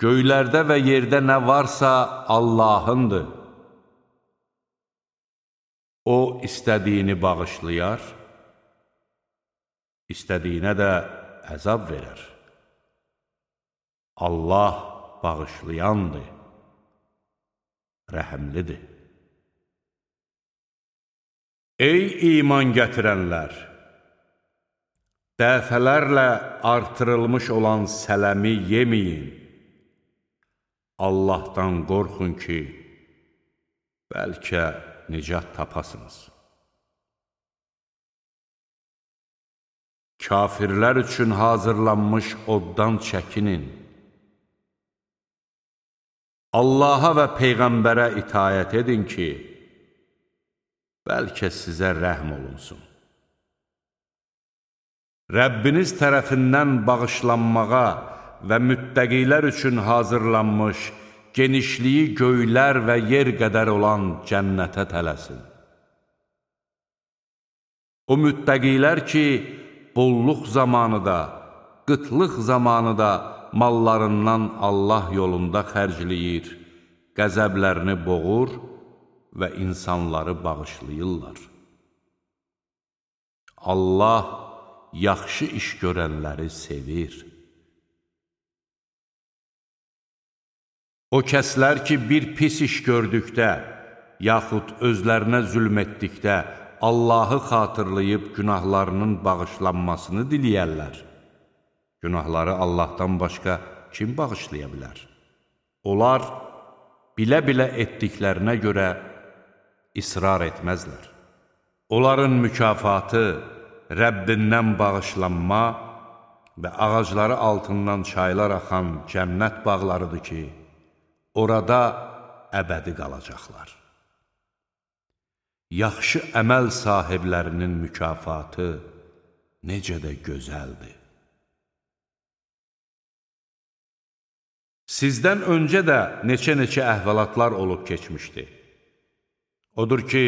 Göylərdə və yerdə nə varsa Allahındır. O, istədiyini bağışlayar, istədiyinə də əzab verər. Allah bağışlayandır, rəhəmlidir. Ey iman gətirənlər! Dəfələrlə artırılmış olan sələmi yeməyin. Allahdan qorxun ki, bəlkə nicat tapasınız. Kafirlər üçün hazırlanmış oddan çəkinin. Allaha və Peyğəmbərə itayət edin ki, bəlkə sizə rəhm olunsun. Rəbbiniz tərəfindən bağışlanmağa və müttəqilər üçün hazırlanmış, genişliyi göylər və yer qədər olan cənnətə tələsin. O müttəqilər ki, bolluq zamanı da, qıtlıq zamanı da mallarından Allah yolunda xərcləyir, qəzəblərini boğur və insanları bağışlayırlar. Allah yaxşı iş görənləri sevir. O kəslər ki, bir pis iş gördükdə, yaxud özlərinə zülm etdikdə, Allahı xatırlayıb günahlarının bağışlanmasını diliyərlər. Günahları Allahdan başqa kim bağışlaya bilər? Onlar bilə-bilə etdiklərinə görə israr etməzlər. Onların mükafatı Rəbbindən bağışlanma və ağacları altından çaylar axan cənnət bağlarıdır ki, orada əbədi qalacaqlar. Yaxşı əməl sahiblərinin mükafatı necə də gözəldir. Sizdən öncə də neçə-neçə əhvalatlar olub keçmişdi. Odur ki,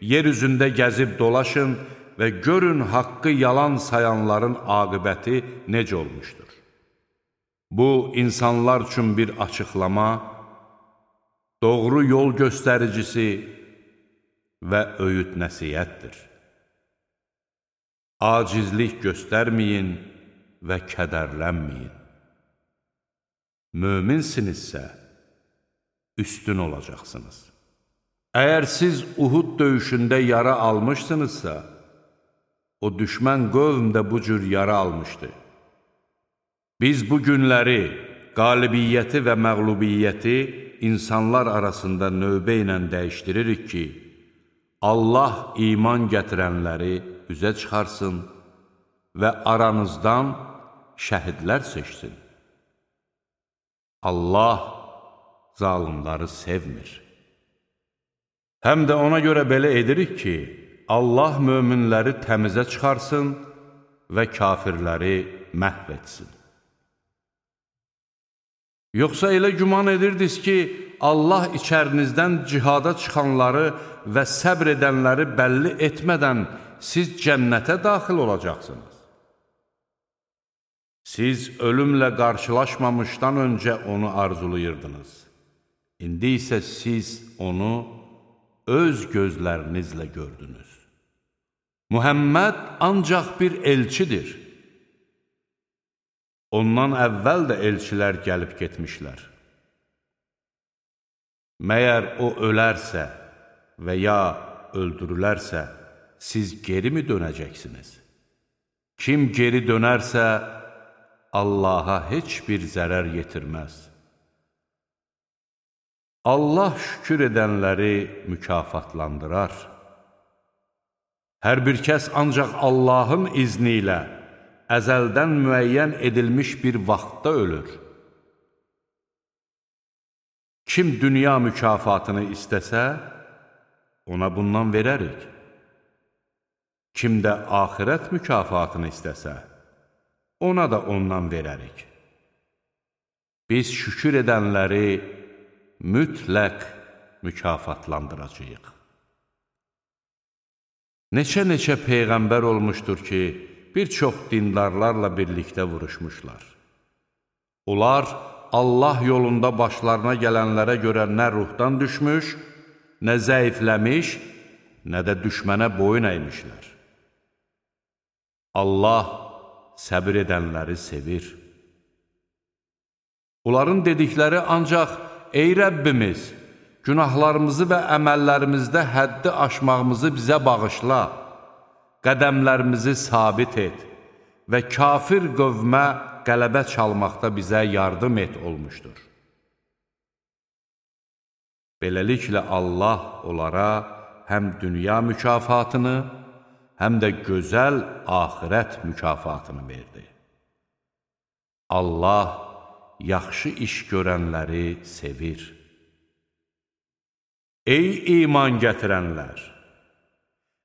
yer üzündə gəzib dolaşın və görün haqqı yalan sayanların aqibəti necə olmuşdur. Bu, insanlar üçün bir açıqlama, doğru yol göstəricisi və öyüd nəsiyyətdir. Acizlik göstərməyin və kədərlənməyin. Möminsinizsə, üstün olacaqsınız. Əgər siz Uhud döyüşündə yara almışsınızsa, o düşmən qövm də bu cür yara almışdı. Biz bu günləri, qalibiyyəti və məqlubiyyəti insanlar arasında növbə ilə dəyişdiririk ki, Allah iman gətirənləri üzə çıxarsın və aranızdan şəhidlər seçsin. Allah zalimları sevmir. Həm də ona görə belə edirik ki, Allah möminləri təmizə çıxarsın və kafirləri məhv etsin. Yoxsa elə güman edirdiniz ki, Allah içərinizdən cihada çıxanları və səbr edənləri bəlli etmədən siz cənnətə daxil olacaqsınız. Siz ölümlə qarşılaşmamışdan öncə onu arzulayırdınız. İndi isə siz onu öz gözlərinizlə gördünüz. Muhammed ancaq bir elçidir. Ondan əvvəl də elçilər gəlib getmişlər. Məyər o ölərsə və ya öldürülərsə, siz geri mi dönəcəksiniz? Kim geri dönərsə, Allaha heç bir zərər yetirməz. Allah şükür edənləri mükafatlandırar. Hər bir kəs ancaq Allahın izni ilə əzəldən müəyyən edilmiş bir vaxtda ölür. Kim dünya mükafatını istəsə, ona bundan verərik. Kim də axirət mükafatını istəsə, ona da ondan verərik. Biz şükür edənləri mütləq mükafatlandıracaq. Neçə-neçə peyğəmbər olmuşdur ki, bir çox dindarlarla birlikdə vuruşmuşlar. Onlar Allah yolunda başlarına gələnlərə görə nə ruhdan düşmüş, nə zəifləmiş, nə də düşmənə boyun əymişlər. Allah səbir edənləri sevir. Onların dedikləri ancaq, ey Rəbbimiz, günahlarımızı və əməllərimizdə həddi aşmağımızı bizə bağışla, qədəmlərimizi sabit et və kafir qövmə qələbə çalmaqda bizə yardım et olmuşdur. Beləliklə Allah onlara həm dünya mükafatını, həm də gözəl axirət mükafatını verdi. Allah yaxşı iş görənləri sevir. Ey iman gətirənlər!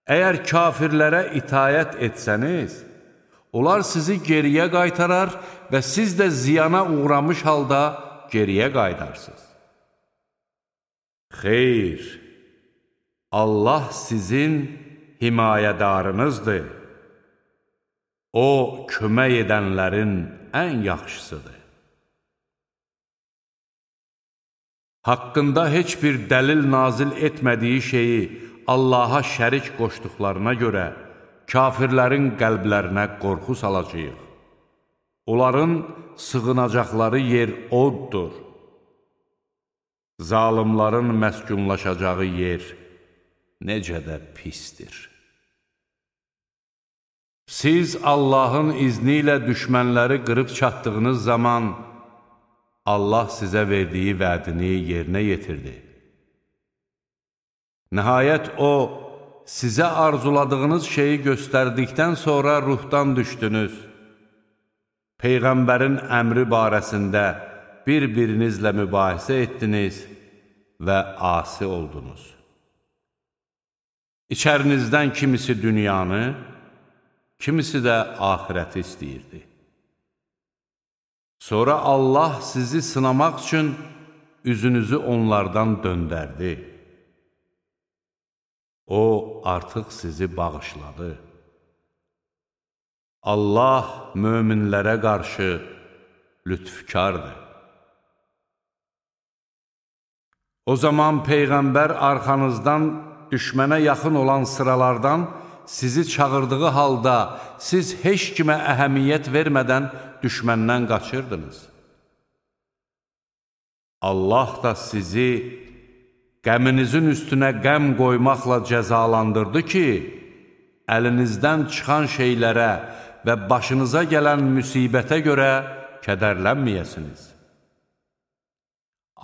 Əgər kafirlərə itayət etsəniz, onlar sizi geriyə qaytarar və siz də ziyana uğramış halda geriyə qaydarsınız. Xeyr, Allah sizin himayədarınızdır. O, kömək edənlərin ən yaxşısıdır. Haqqında heç bir dəlil nazil etmədiyi şeyi Allaha şərik qoşduqlarına görə kafirlərin qəlblərinə qorxu salacaq. Onların sığınacaqları yer oddur. Zalimların məskunlaşacağı yer necə də pistir. Siz Allahın izni ilə düşmənləri qırıb çatdığınız zaman Allah sizə verdiyi vədini yerinə yetirdi. Nəhayət O, sizə arzuladığınız şeyi göstərdikdən sonra ruhdan düşdünüz. Peyğəmbərin əmri barəsində bir-birinizlə mübahisə etdiniz və asi oldunuz. İçərinizdən kimisi dünyanı, kimisi də axirəti istəyirdi. Sonra Allah sizi sınamaq üçün üzünüzü onlardan döndərdi. O, artıq sizi bağışladı. Allah möminlərə qarşı lütfkardır. O zaman Peyğəmbər arxanızdan düşmənə yaxın olan sıralardan sizi çağırdığı halda siz heç kimə əhəmiyyət vermədən düşməndən qaçırdınız. Allah da sizi qəminizin üstünə qəm qoymaqla cəzalandırdı ki, əlinizdən çıxan şeylərə və başınıza gələn müsibətə görə kədərlənməyəsiniz.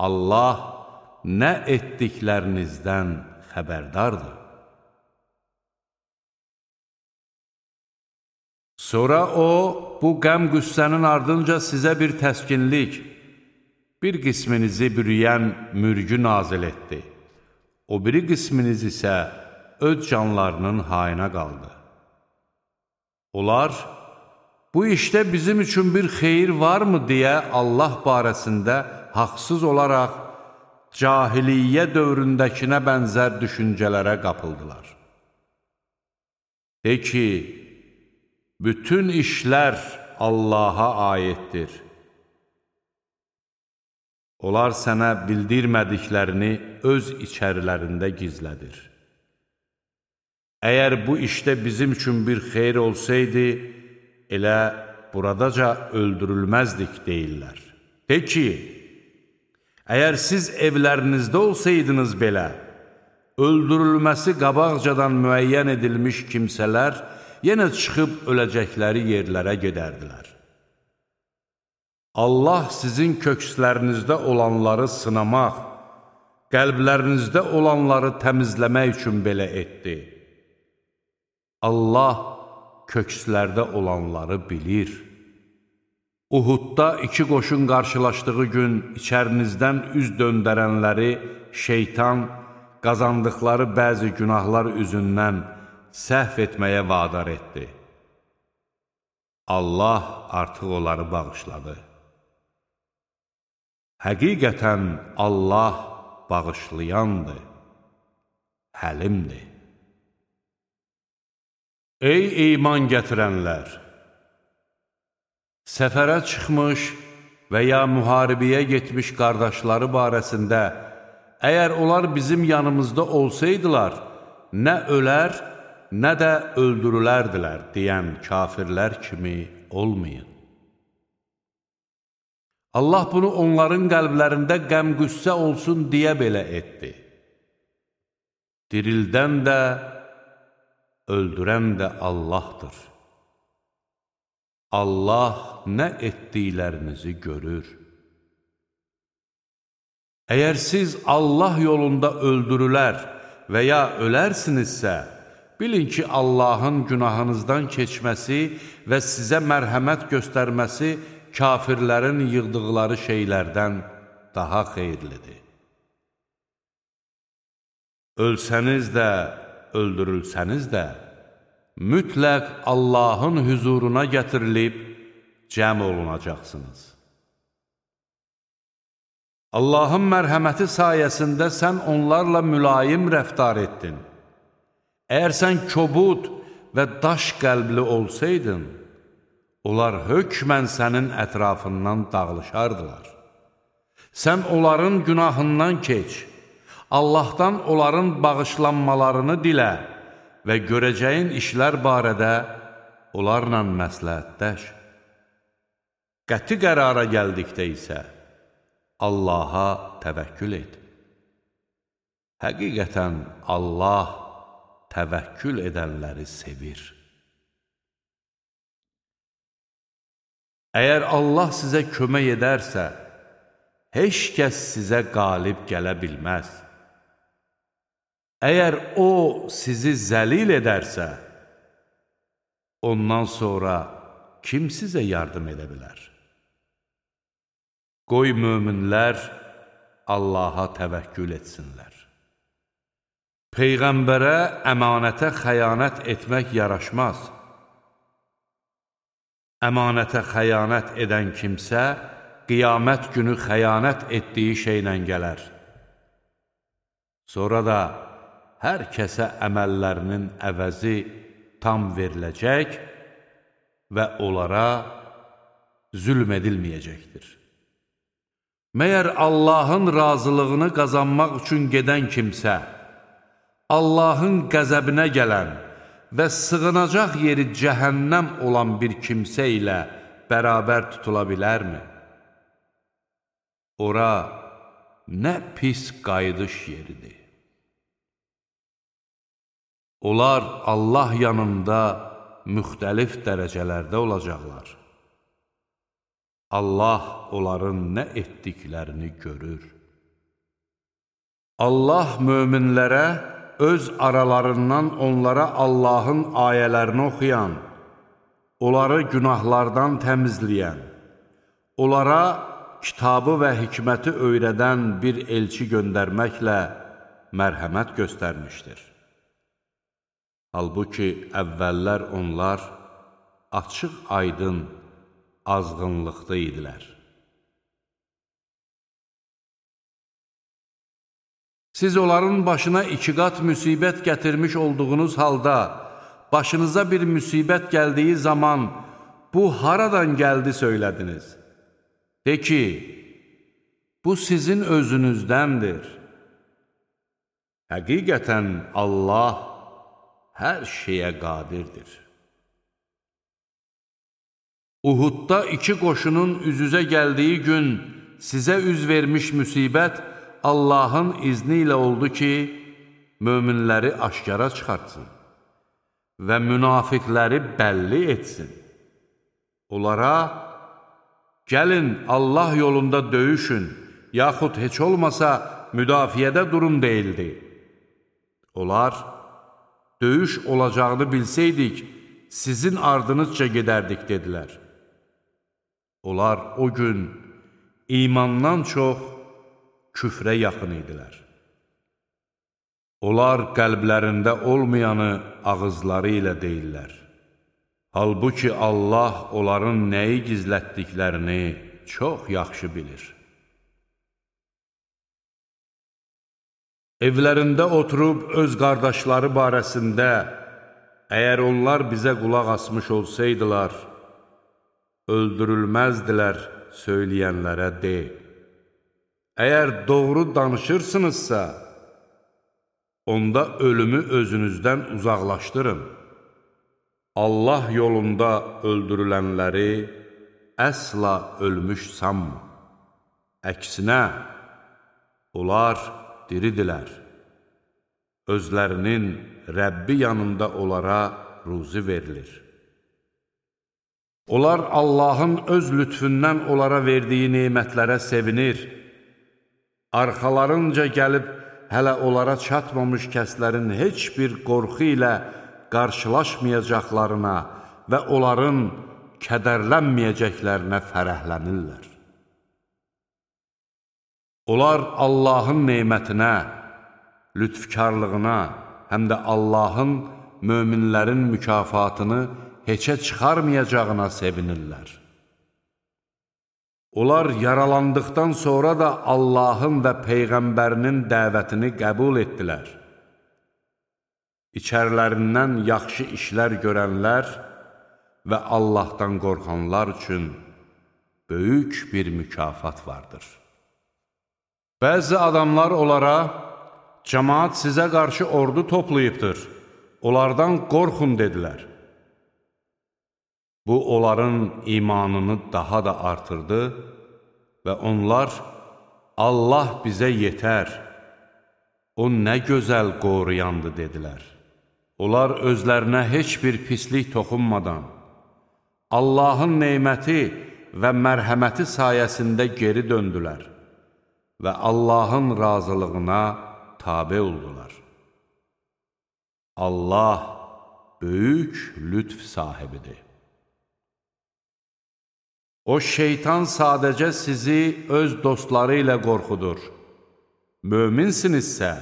Allah nə etdiklərinizdən xəbərdardır. Sonra o, bu qəm-qüssənin ardınca sizə bir təskinlik, bir qisminizi bürüyən mürgü nazil etdi. O biri qisminiz isə öz canlarının hayına qaldı. Onlar, bu işdə bizim üçün bir xeyir varmı deyə Allah barəsində haqsız olaraq cahiliyyə dövründəkinə bənzər düşüncələrə qapıldılar. De ki, bütün işlər Allaha aiddir. Onlar sənə bildirmədiklərini öz içərilərində gizlədir. Əgər bu işdə bizim üçün bir xeyr olsaydı, elə buradaca öldürülməzdik deyirlər. De ki, Əgər siz evlərinizdə olsaydınız belə, öldürülməsi qabaqcadan müəyyən edilmiş kimsələr yenə çıxıb öləcəkləri yerlərə gedərdilər. Allah sizin kökslərinizdə olanları sınamaq, qəlblərinizdə olanları təmizləmək üçün belə etdi. Allah kökslərdə olanları bilir. Uhudda iki qoşun qarşılaşdığı gün içərinizdən üz döndərənləri şeytan qazandıqları bəzi günahlar üzündən səhv etməyə vadar etdi. Allah artıq onları bağışladı. Həqiqətən Allah bağışlayandır, həlimdir. Ey iman gətirənlər! səfərə çıxmış və ya müharibəyə getmiş qardaşları barəsində, əgər onlar bizim yanımızda olsaydılar, nə ölər, nə də öldürülərdilər deyən kafirlər kimi olmayın. Allah bunu onların qəlblərində qəm-qüssə olsun deyə belə etdi. Dirildən də, öldürən də Allahdır. Allah nə etdiklərinizi görür. Əgər siz Allah yolunda öldürülər və ya ölərsinizsə, bilin ki, Allahın günahınızdan keçməsi və sizə mərhəmət göstərməsi kafirlərin yığdıqları şeylərdən daha xeyirlidir. Ölsəniz də, öldürülsəniz də, mütləq Allahın hüzuruna gətirilib cəm olunacaqsınız. Allahın mərhəməti sayəsində sən onlarla mülayim rəftar etdin. Əgər sən kobud və daş qəlbli olsaydın, onlar hökmən sənin ətrafından dağılışardılar. Sən onların günahından keç, Allahdan onların bağışlanmalarını dilə, və görəcəyin işlər barədə onlarla məsləhətləş. Qəti qərara gəldikdə isə Allaha təvəkkül et. Həqiqətən Allah təvəkkül edənləri sevir. Əgər Allah sizə kömək edərsə, heç kəs sizə qalib gələ bilməz. Əgər o sizi zəlil edərsə, ondan sonra kim sizə yardım edə bilər? Qoy möminlər Allaha təvəkkül etsinlər. Peyğəmbərə əmanətə xəyanət etmək yaraşmaz. Əmanətə xəyanət edən kimsə, qiyamət günü xəyanət etdiyi şeylə gələr. Sonra da, hər kəsə əməllərinin əvəzi tam veriləcək və onlara zülm edilməyəcəkdir. Məyər Allahın razılığını qazanmaq üçün gedən kimsə, Allahın qəzəbinə gələn və sığınacaq yeri cəhənnəm olan bir kimsə ilə bərabər tutula bilərmi? Ora nə pis qayıdış yeridir. Onlar Allah yanında müxtəlif dərəcələrdə olacaqlar. Allah onların nə etdiklərini görür. Allah möminlərə öz aralarından onlara Allahın ayələrini oxuyan, onları günahlardan təmizləyən, onlara kitabı və hikməti öyrədən bir elçi göndərməklə mərhəmət göstərmişdir. Halbuki əvvəllər onlar açıq aydın azğınlıqda idilər. Siz onların başına iki qat müsibət gətirmiş olduğunuz halda, başınıza bir müsibət gəldiyi zaman, bu haradan gəldi söylədiniz. De ki, bu sizin özünüzdəndir. Həqiqətən Allah hər şeyə qadirdir. Uhudda iki qoşunun üz-üzə gəldiyi gün sizə üz vermiş müsibət Allahın izni ilə oldu ki, möminləri aşkara çıxartsın və münafiqləri bəlli etsin. Onlara, gəlin Allah yolunda döyüşün, yaxud heç olmasa müdafiədə durun deyildi. Onlar, döyüş olacağını bilsəydik, sizin ardınızca gedərdik, dedilər. Onlar o gün imandan çox küfrə yaxın idilər. Onlar qəlblərində olmayanı ağızları ilə deyirlər. Halbuki Allah onların nəyi gizlətdiklərini çox yaxşı bilir. Evlərində oturub öz qardaşları barəsində, əgər onlar bizə qulaq asmış olsaydılar, öldürülməzdilər söyləyənlərə de. Əgər doğru danışırsınızsa, onda ölümü özünüzdən uzaqlaşdırın. Allah yolunda öldürülənləri əsla ölmüş sanma. Əksinə, onlar diridilər. Özlərinin Rəbbi yanında onlara ruzi verilir. Onlar Allahın öz lütfündən onlara verdiyi neymətlərə sevinir. Arxalarınca gəlib hələ onlara çatmamış kəslərin heç bir qorxu ilə qarşılaşmayacaqlarına və onların kədərlənməyəcəklərinə fərəhlənirlər. Onlar Allahın neymətinə, lütfkarlığına, həm də Allahın möminlərin mükafatını heçə çıxarmayacağına sevinirlər. Onlar yaralandıqdan sonra da Allahın və Peyğəmbərinin dəvətini qəbul etdilər. İçərlərindən yaxşı işlər görənlər və Allahdan qorxanlar üçün böyük bir mükafat vardır. Bəzi adamlar onlara, cəmaat sizə qarşı ordu toplayıbdır, onlardan qorxun dedilər. Bu, onların imanını daha da artırdı və onlar, Allah bizə yetər, o nə gözəl qoruyandı, dedilər. Onlar özlərinə heç bir pislik toxunmadan, Allahın neyməti və mərhəməti sayəsində geri döndülər və Allahın razılığına tabi oldular. Allah böyük lütf sahibidir. O şeytan sadəcə sizi öz dostları ilə qorxudur. Möminsinizsə,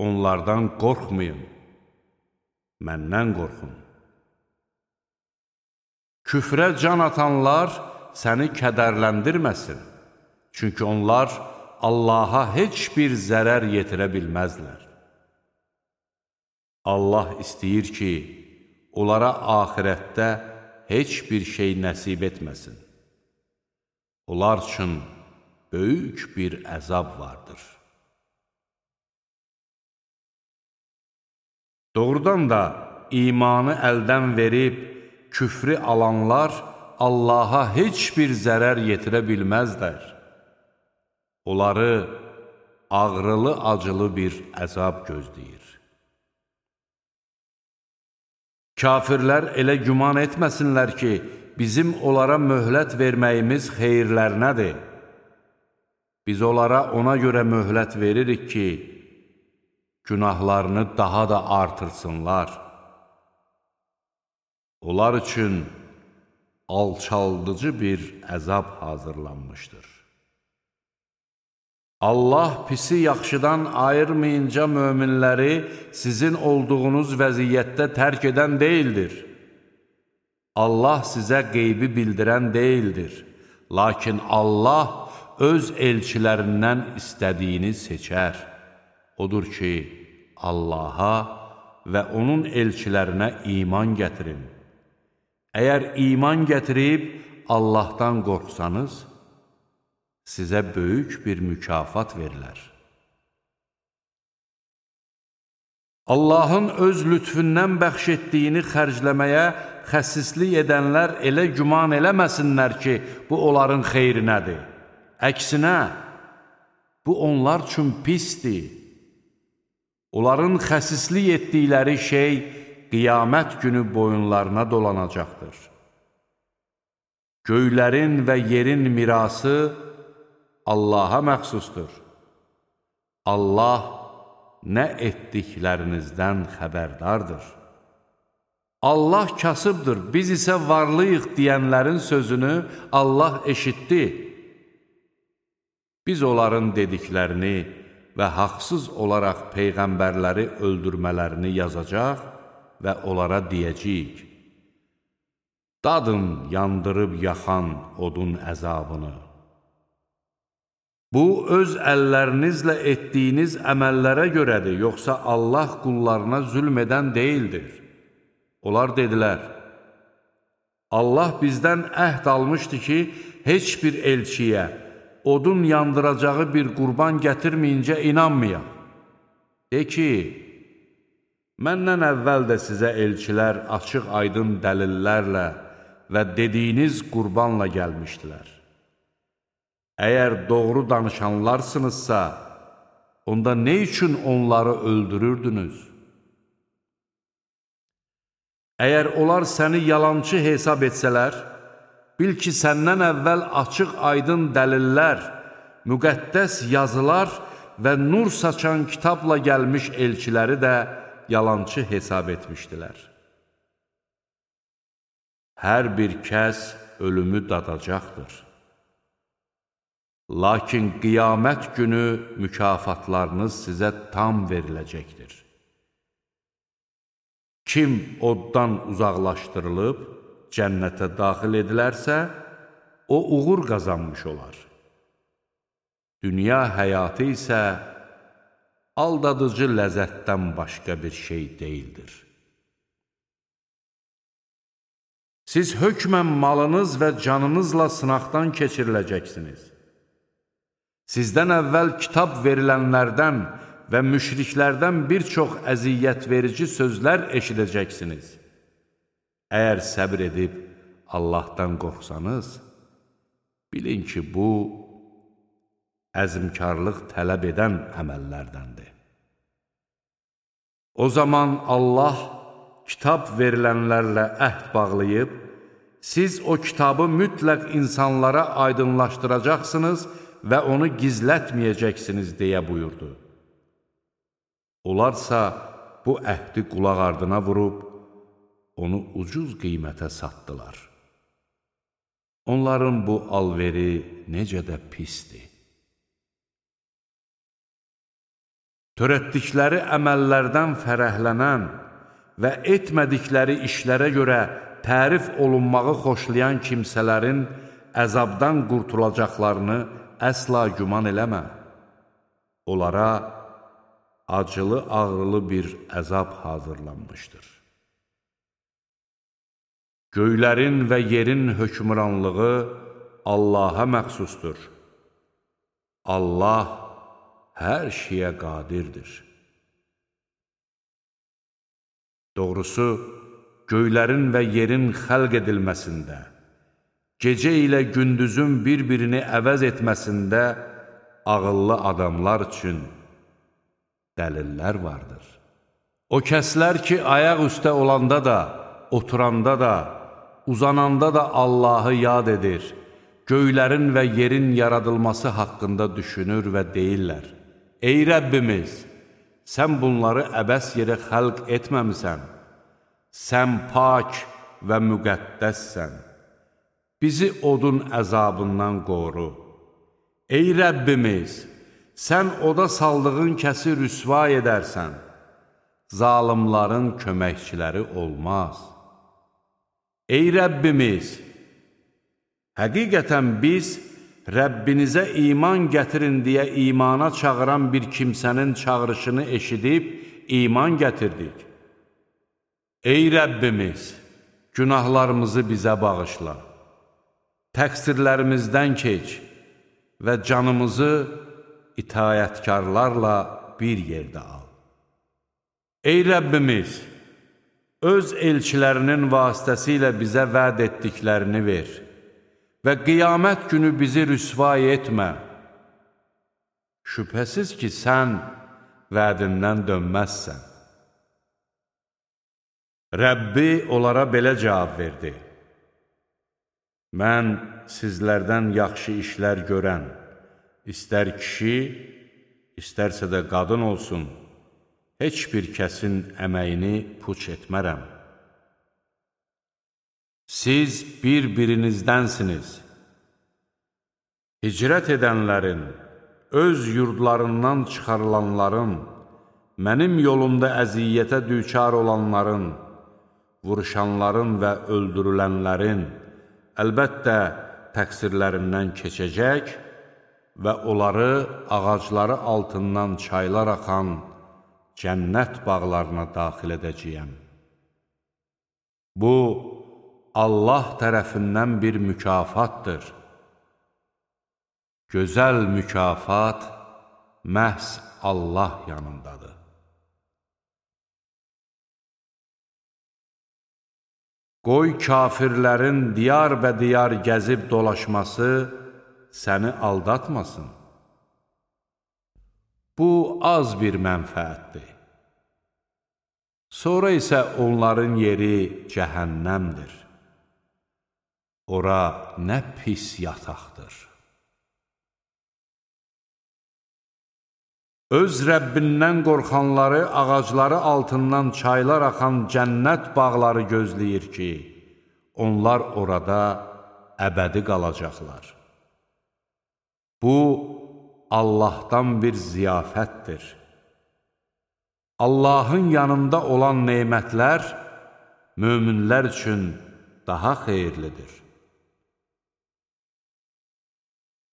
onlardan qorxmayın, məndən qorxun. Küfrə can atanlar səni kədərləndirməsin, çünki onlar Allaha heç bir zərər yetirə bilməzlər. Allah istəyir ki, onlara ahirətdə heç bir şey nəsib etməsin. Onlar üçün böyük bir əzab vardır. Doğrudan da imanı əldən verib küfrü alanlar Allaha heç bir zərər yetirə bilməzlər. Onları ağrılı-acılı bir əzab gözləyir. Kafirlər elə güman etməsinlər ki, bizim onlara möhlət verməyimiz xeyirlərinədir. Biz onlara ona görə möhlət veririk ki, günahlarını daha da artırsınlar. Onlar üçün alçaldıcı bir əzab hazırlanmışdır. Allah pisi yaxşıdan ayırmayınca möminləri sizin olduğunuz vəziyyətdə tərk edən deyildir. Allah sizə qeybi bildirən deyildir. Lakin Allah öz elçilərindən istədiyini seçər. Odur ki, Allaha və onun elçilərinə iman gətirin. Əgər iman gətirib Allahdan qorxsanız, sizə böyük bir mükafat verilər. Allahın öz lütfündən bəxş etdiyini xərcləməyə xəsislik edənlər elə güman eləməsinlər ki, bu onların xeyrinədir. Əksinə, bu onlar üçün pisdir. Onların xəsislik etdikləri şey qiyamət günü boyunlarına dolanacaqdır. Göylərin və yerin mirası Allaha məxsusdur. Allah nə etdiklərinizdən xəbərdardır. Allah kasıbdır, biz isə varlıyıq deyənlərin sözünü Allah eşitdi. Biz onların dediklərini və haqsız olaraq peyğəmbərləri öldürmələrini yazacaq və onlara deyəcəyik. Dadın yandırıb yaxan odun əzabını. Bu, öz əllərinizlə etdiyiniz əməllərə görədir, yoxsa Allah qullarına zülm edən deyildir. Onlar dedilər, Allah bizdən əhd almışdı ki, heç bir elçiyə, odun yandıracağı bir qurban gətirməyincə inanmayaq. De ki, məndən əvvəl də sizə elçilər açıq aydın dəlillərlə və dediyiniz qurbanla gəlmişdilər. Əgər doğru danışanlarsınızsa, onda nə üçün onları öldürürdünüz? Əgər onlar səni yalançı hesab etsələr, Bil ki, səndən əvvəl açıq aydın dəlillər, müqəddəs yazılar və nur saçan kitabla gəlmiş elçiləri də yalançı hesab etmişdilər. Hər bir kəs ölümü dadacaqdır. Lakin qiyamət günü mükafatlarınız sizə tam veriləcəkdir. Kim oddan uzaqlaşdırılıb, cənnətə daxil edilərsə, o uğur qazanmış olar. Dünya həyatı isə aldadıcı ləzzətdən başqa bir şey deyildir. Siz hökmən malınız və canınızla sınaqdan keçiriləcəksiniz. Sizdən əvvəl kitab verilənlərdən və müşriklərdən bir çox əziyyət verici sözlər eşidəcəksiniz. Əgər səbr edib Allahdan qorxsanız, bilin ki, bu əzmkarlıq tələb edən əməllərdəndir. O zaman Allah kitab verilənlərlə əhd bağlayıb, siz o kitabı mütləq insanlara aydınlaşdıracaqsınız və onu gizlətməyəcəksiniz deyə buyurdu. Onlarsa bu əhdi qulaq ardına vurub, onu ucuz qiymətə satdılar. Onların bu alveri necə də pisdir. Törətdikləri əməllərdən fərəhlənən və etmədikləri işlərə görə tərif olunmağı xoşlayan kimsələrin əzabdan qurtulacaqlarını əsla güman eləmə. Onlara acılı-ağrılı bir əzab hazırlanmışdır. Göylərin və yerin hökmranlığı Allaha məxsusdur. Allah hər şeyə qadirdir. Doğrusu, göylərin və yerin xəlq edilməsində, gecə ilə gündüzün bir-birini əvəz etməsində ağıllı adamlar üçün dəlillər vardır. O kəslər ki, ayaq üstə olanda da, oturanda da, uzananda da Allahı yad edir, göylərin və yerin yaradılması haqqında düşünür və deyirlər, Ey Rəbbimiz, sən bunları əbəs yerə xəlq etməmisən, sən pak və müqəddəssən, bizi odun əzabından qoru. Ey Rəbbimiz, sən oda saldığın kəsi rüsva edərsən, zalimların köməkçiləri olmaz. Ey Rəbbimiz, həqiqətən biz Rəbbinizə iman gətirin deyə imana çağıran bir kimsənin çağırışını eşidib iman gətirdik. Ey Rəbbimiz, günahlarımızı bizə bağışla, təqsirlərimizdən keç və canımızı itayətkarlarla bir yerdə al. Ey Rəbbimiz, öz elçilərinin vasitəsilə bizə vəd etdiklərini ver və qiyamət günü bizi rüsvay etmə. Şübhəsiz ki, sən vədindən dönməzsən. Rəbbi onlara belə cavab verdi. Mən sizlərdən yaxşı işlər görən, istər kişi, istərsə də qadın olsun, heç bir kəsin əməyini puç etmərəm. Siz bir-birinizdənsiniz. Hicrət edənlərin, öz yurdlarından çıxarılanların, mənim yolumda əziyyətə düçar olanların, vuruşanların və öldürülənlərin əlbəttə təqsirlərindən keçəcək və onları ağacları altından çaylar axan cənnət bağlarına daxil edəcəyəm. Bu, Allah tərəfindən bir mükafatdır. Gözəl mükafat məhz Allah yanındadır. Qoy kafirlərin diyar və diyar gəzib dolaşması səni aldatmasın. Bu az bir mənfəətdir. Sonra isə onların yeri cəhənnəmdir. Ora nə pis yataqdır. Öz Rəbbindən qorxanları ağacları altından çaylar axan cənnət bağları gözləyir ki, onlar orada əbədi qalacaqlar. Bu, Allahdan bir ziyafətdir. Allahın yanında olan neymətlər möminlər üçün daha xeyirlidir.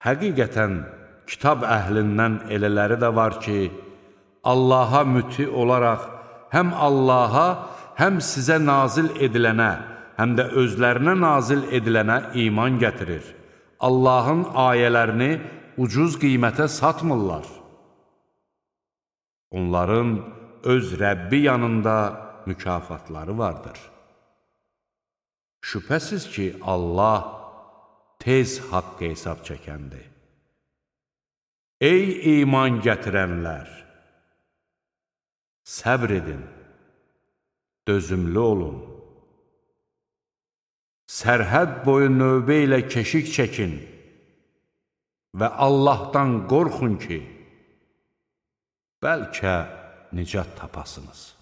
Həqiqətən, kitab əhlindən elələri də var ki, Allaha müti olaraq həm Allaha, həm sizə nazil edilənə, həm də özlərinə nazil edilənə iman gətirir. Allahın ayələrini ucuz qiymətə satmırlar. Onların öz Rəbbi yanında mükafatları vardır. Şübhəsiz ki, Allah tez haqq hesab çəkəndir. Ey iman gətirənlər! Səbr edin, dözümlü olun. Sərhəd boyu növbə ilə keşik çəkin və Allahdan qorxun ki, bəlkə nicat tapasınız.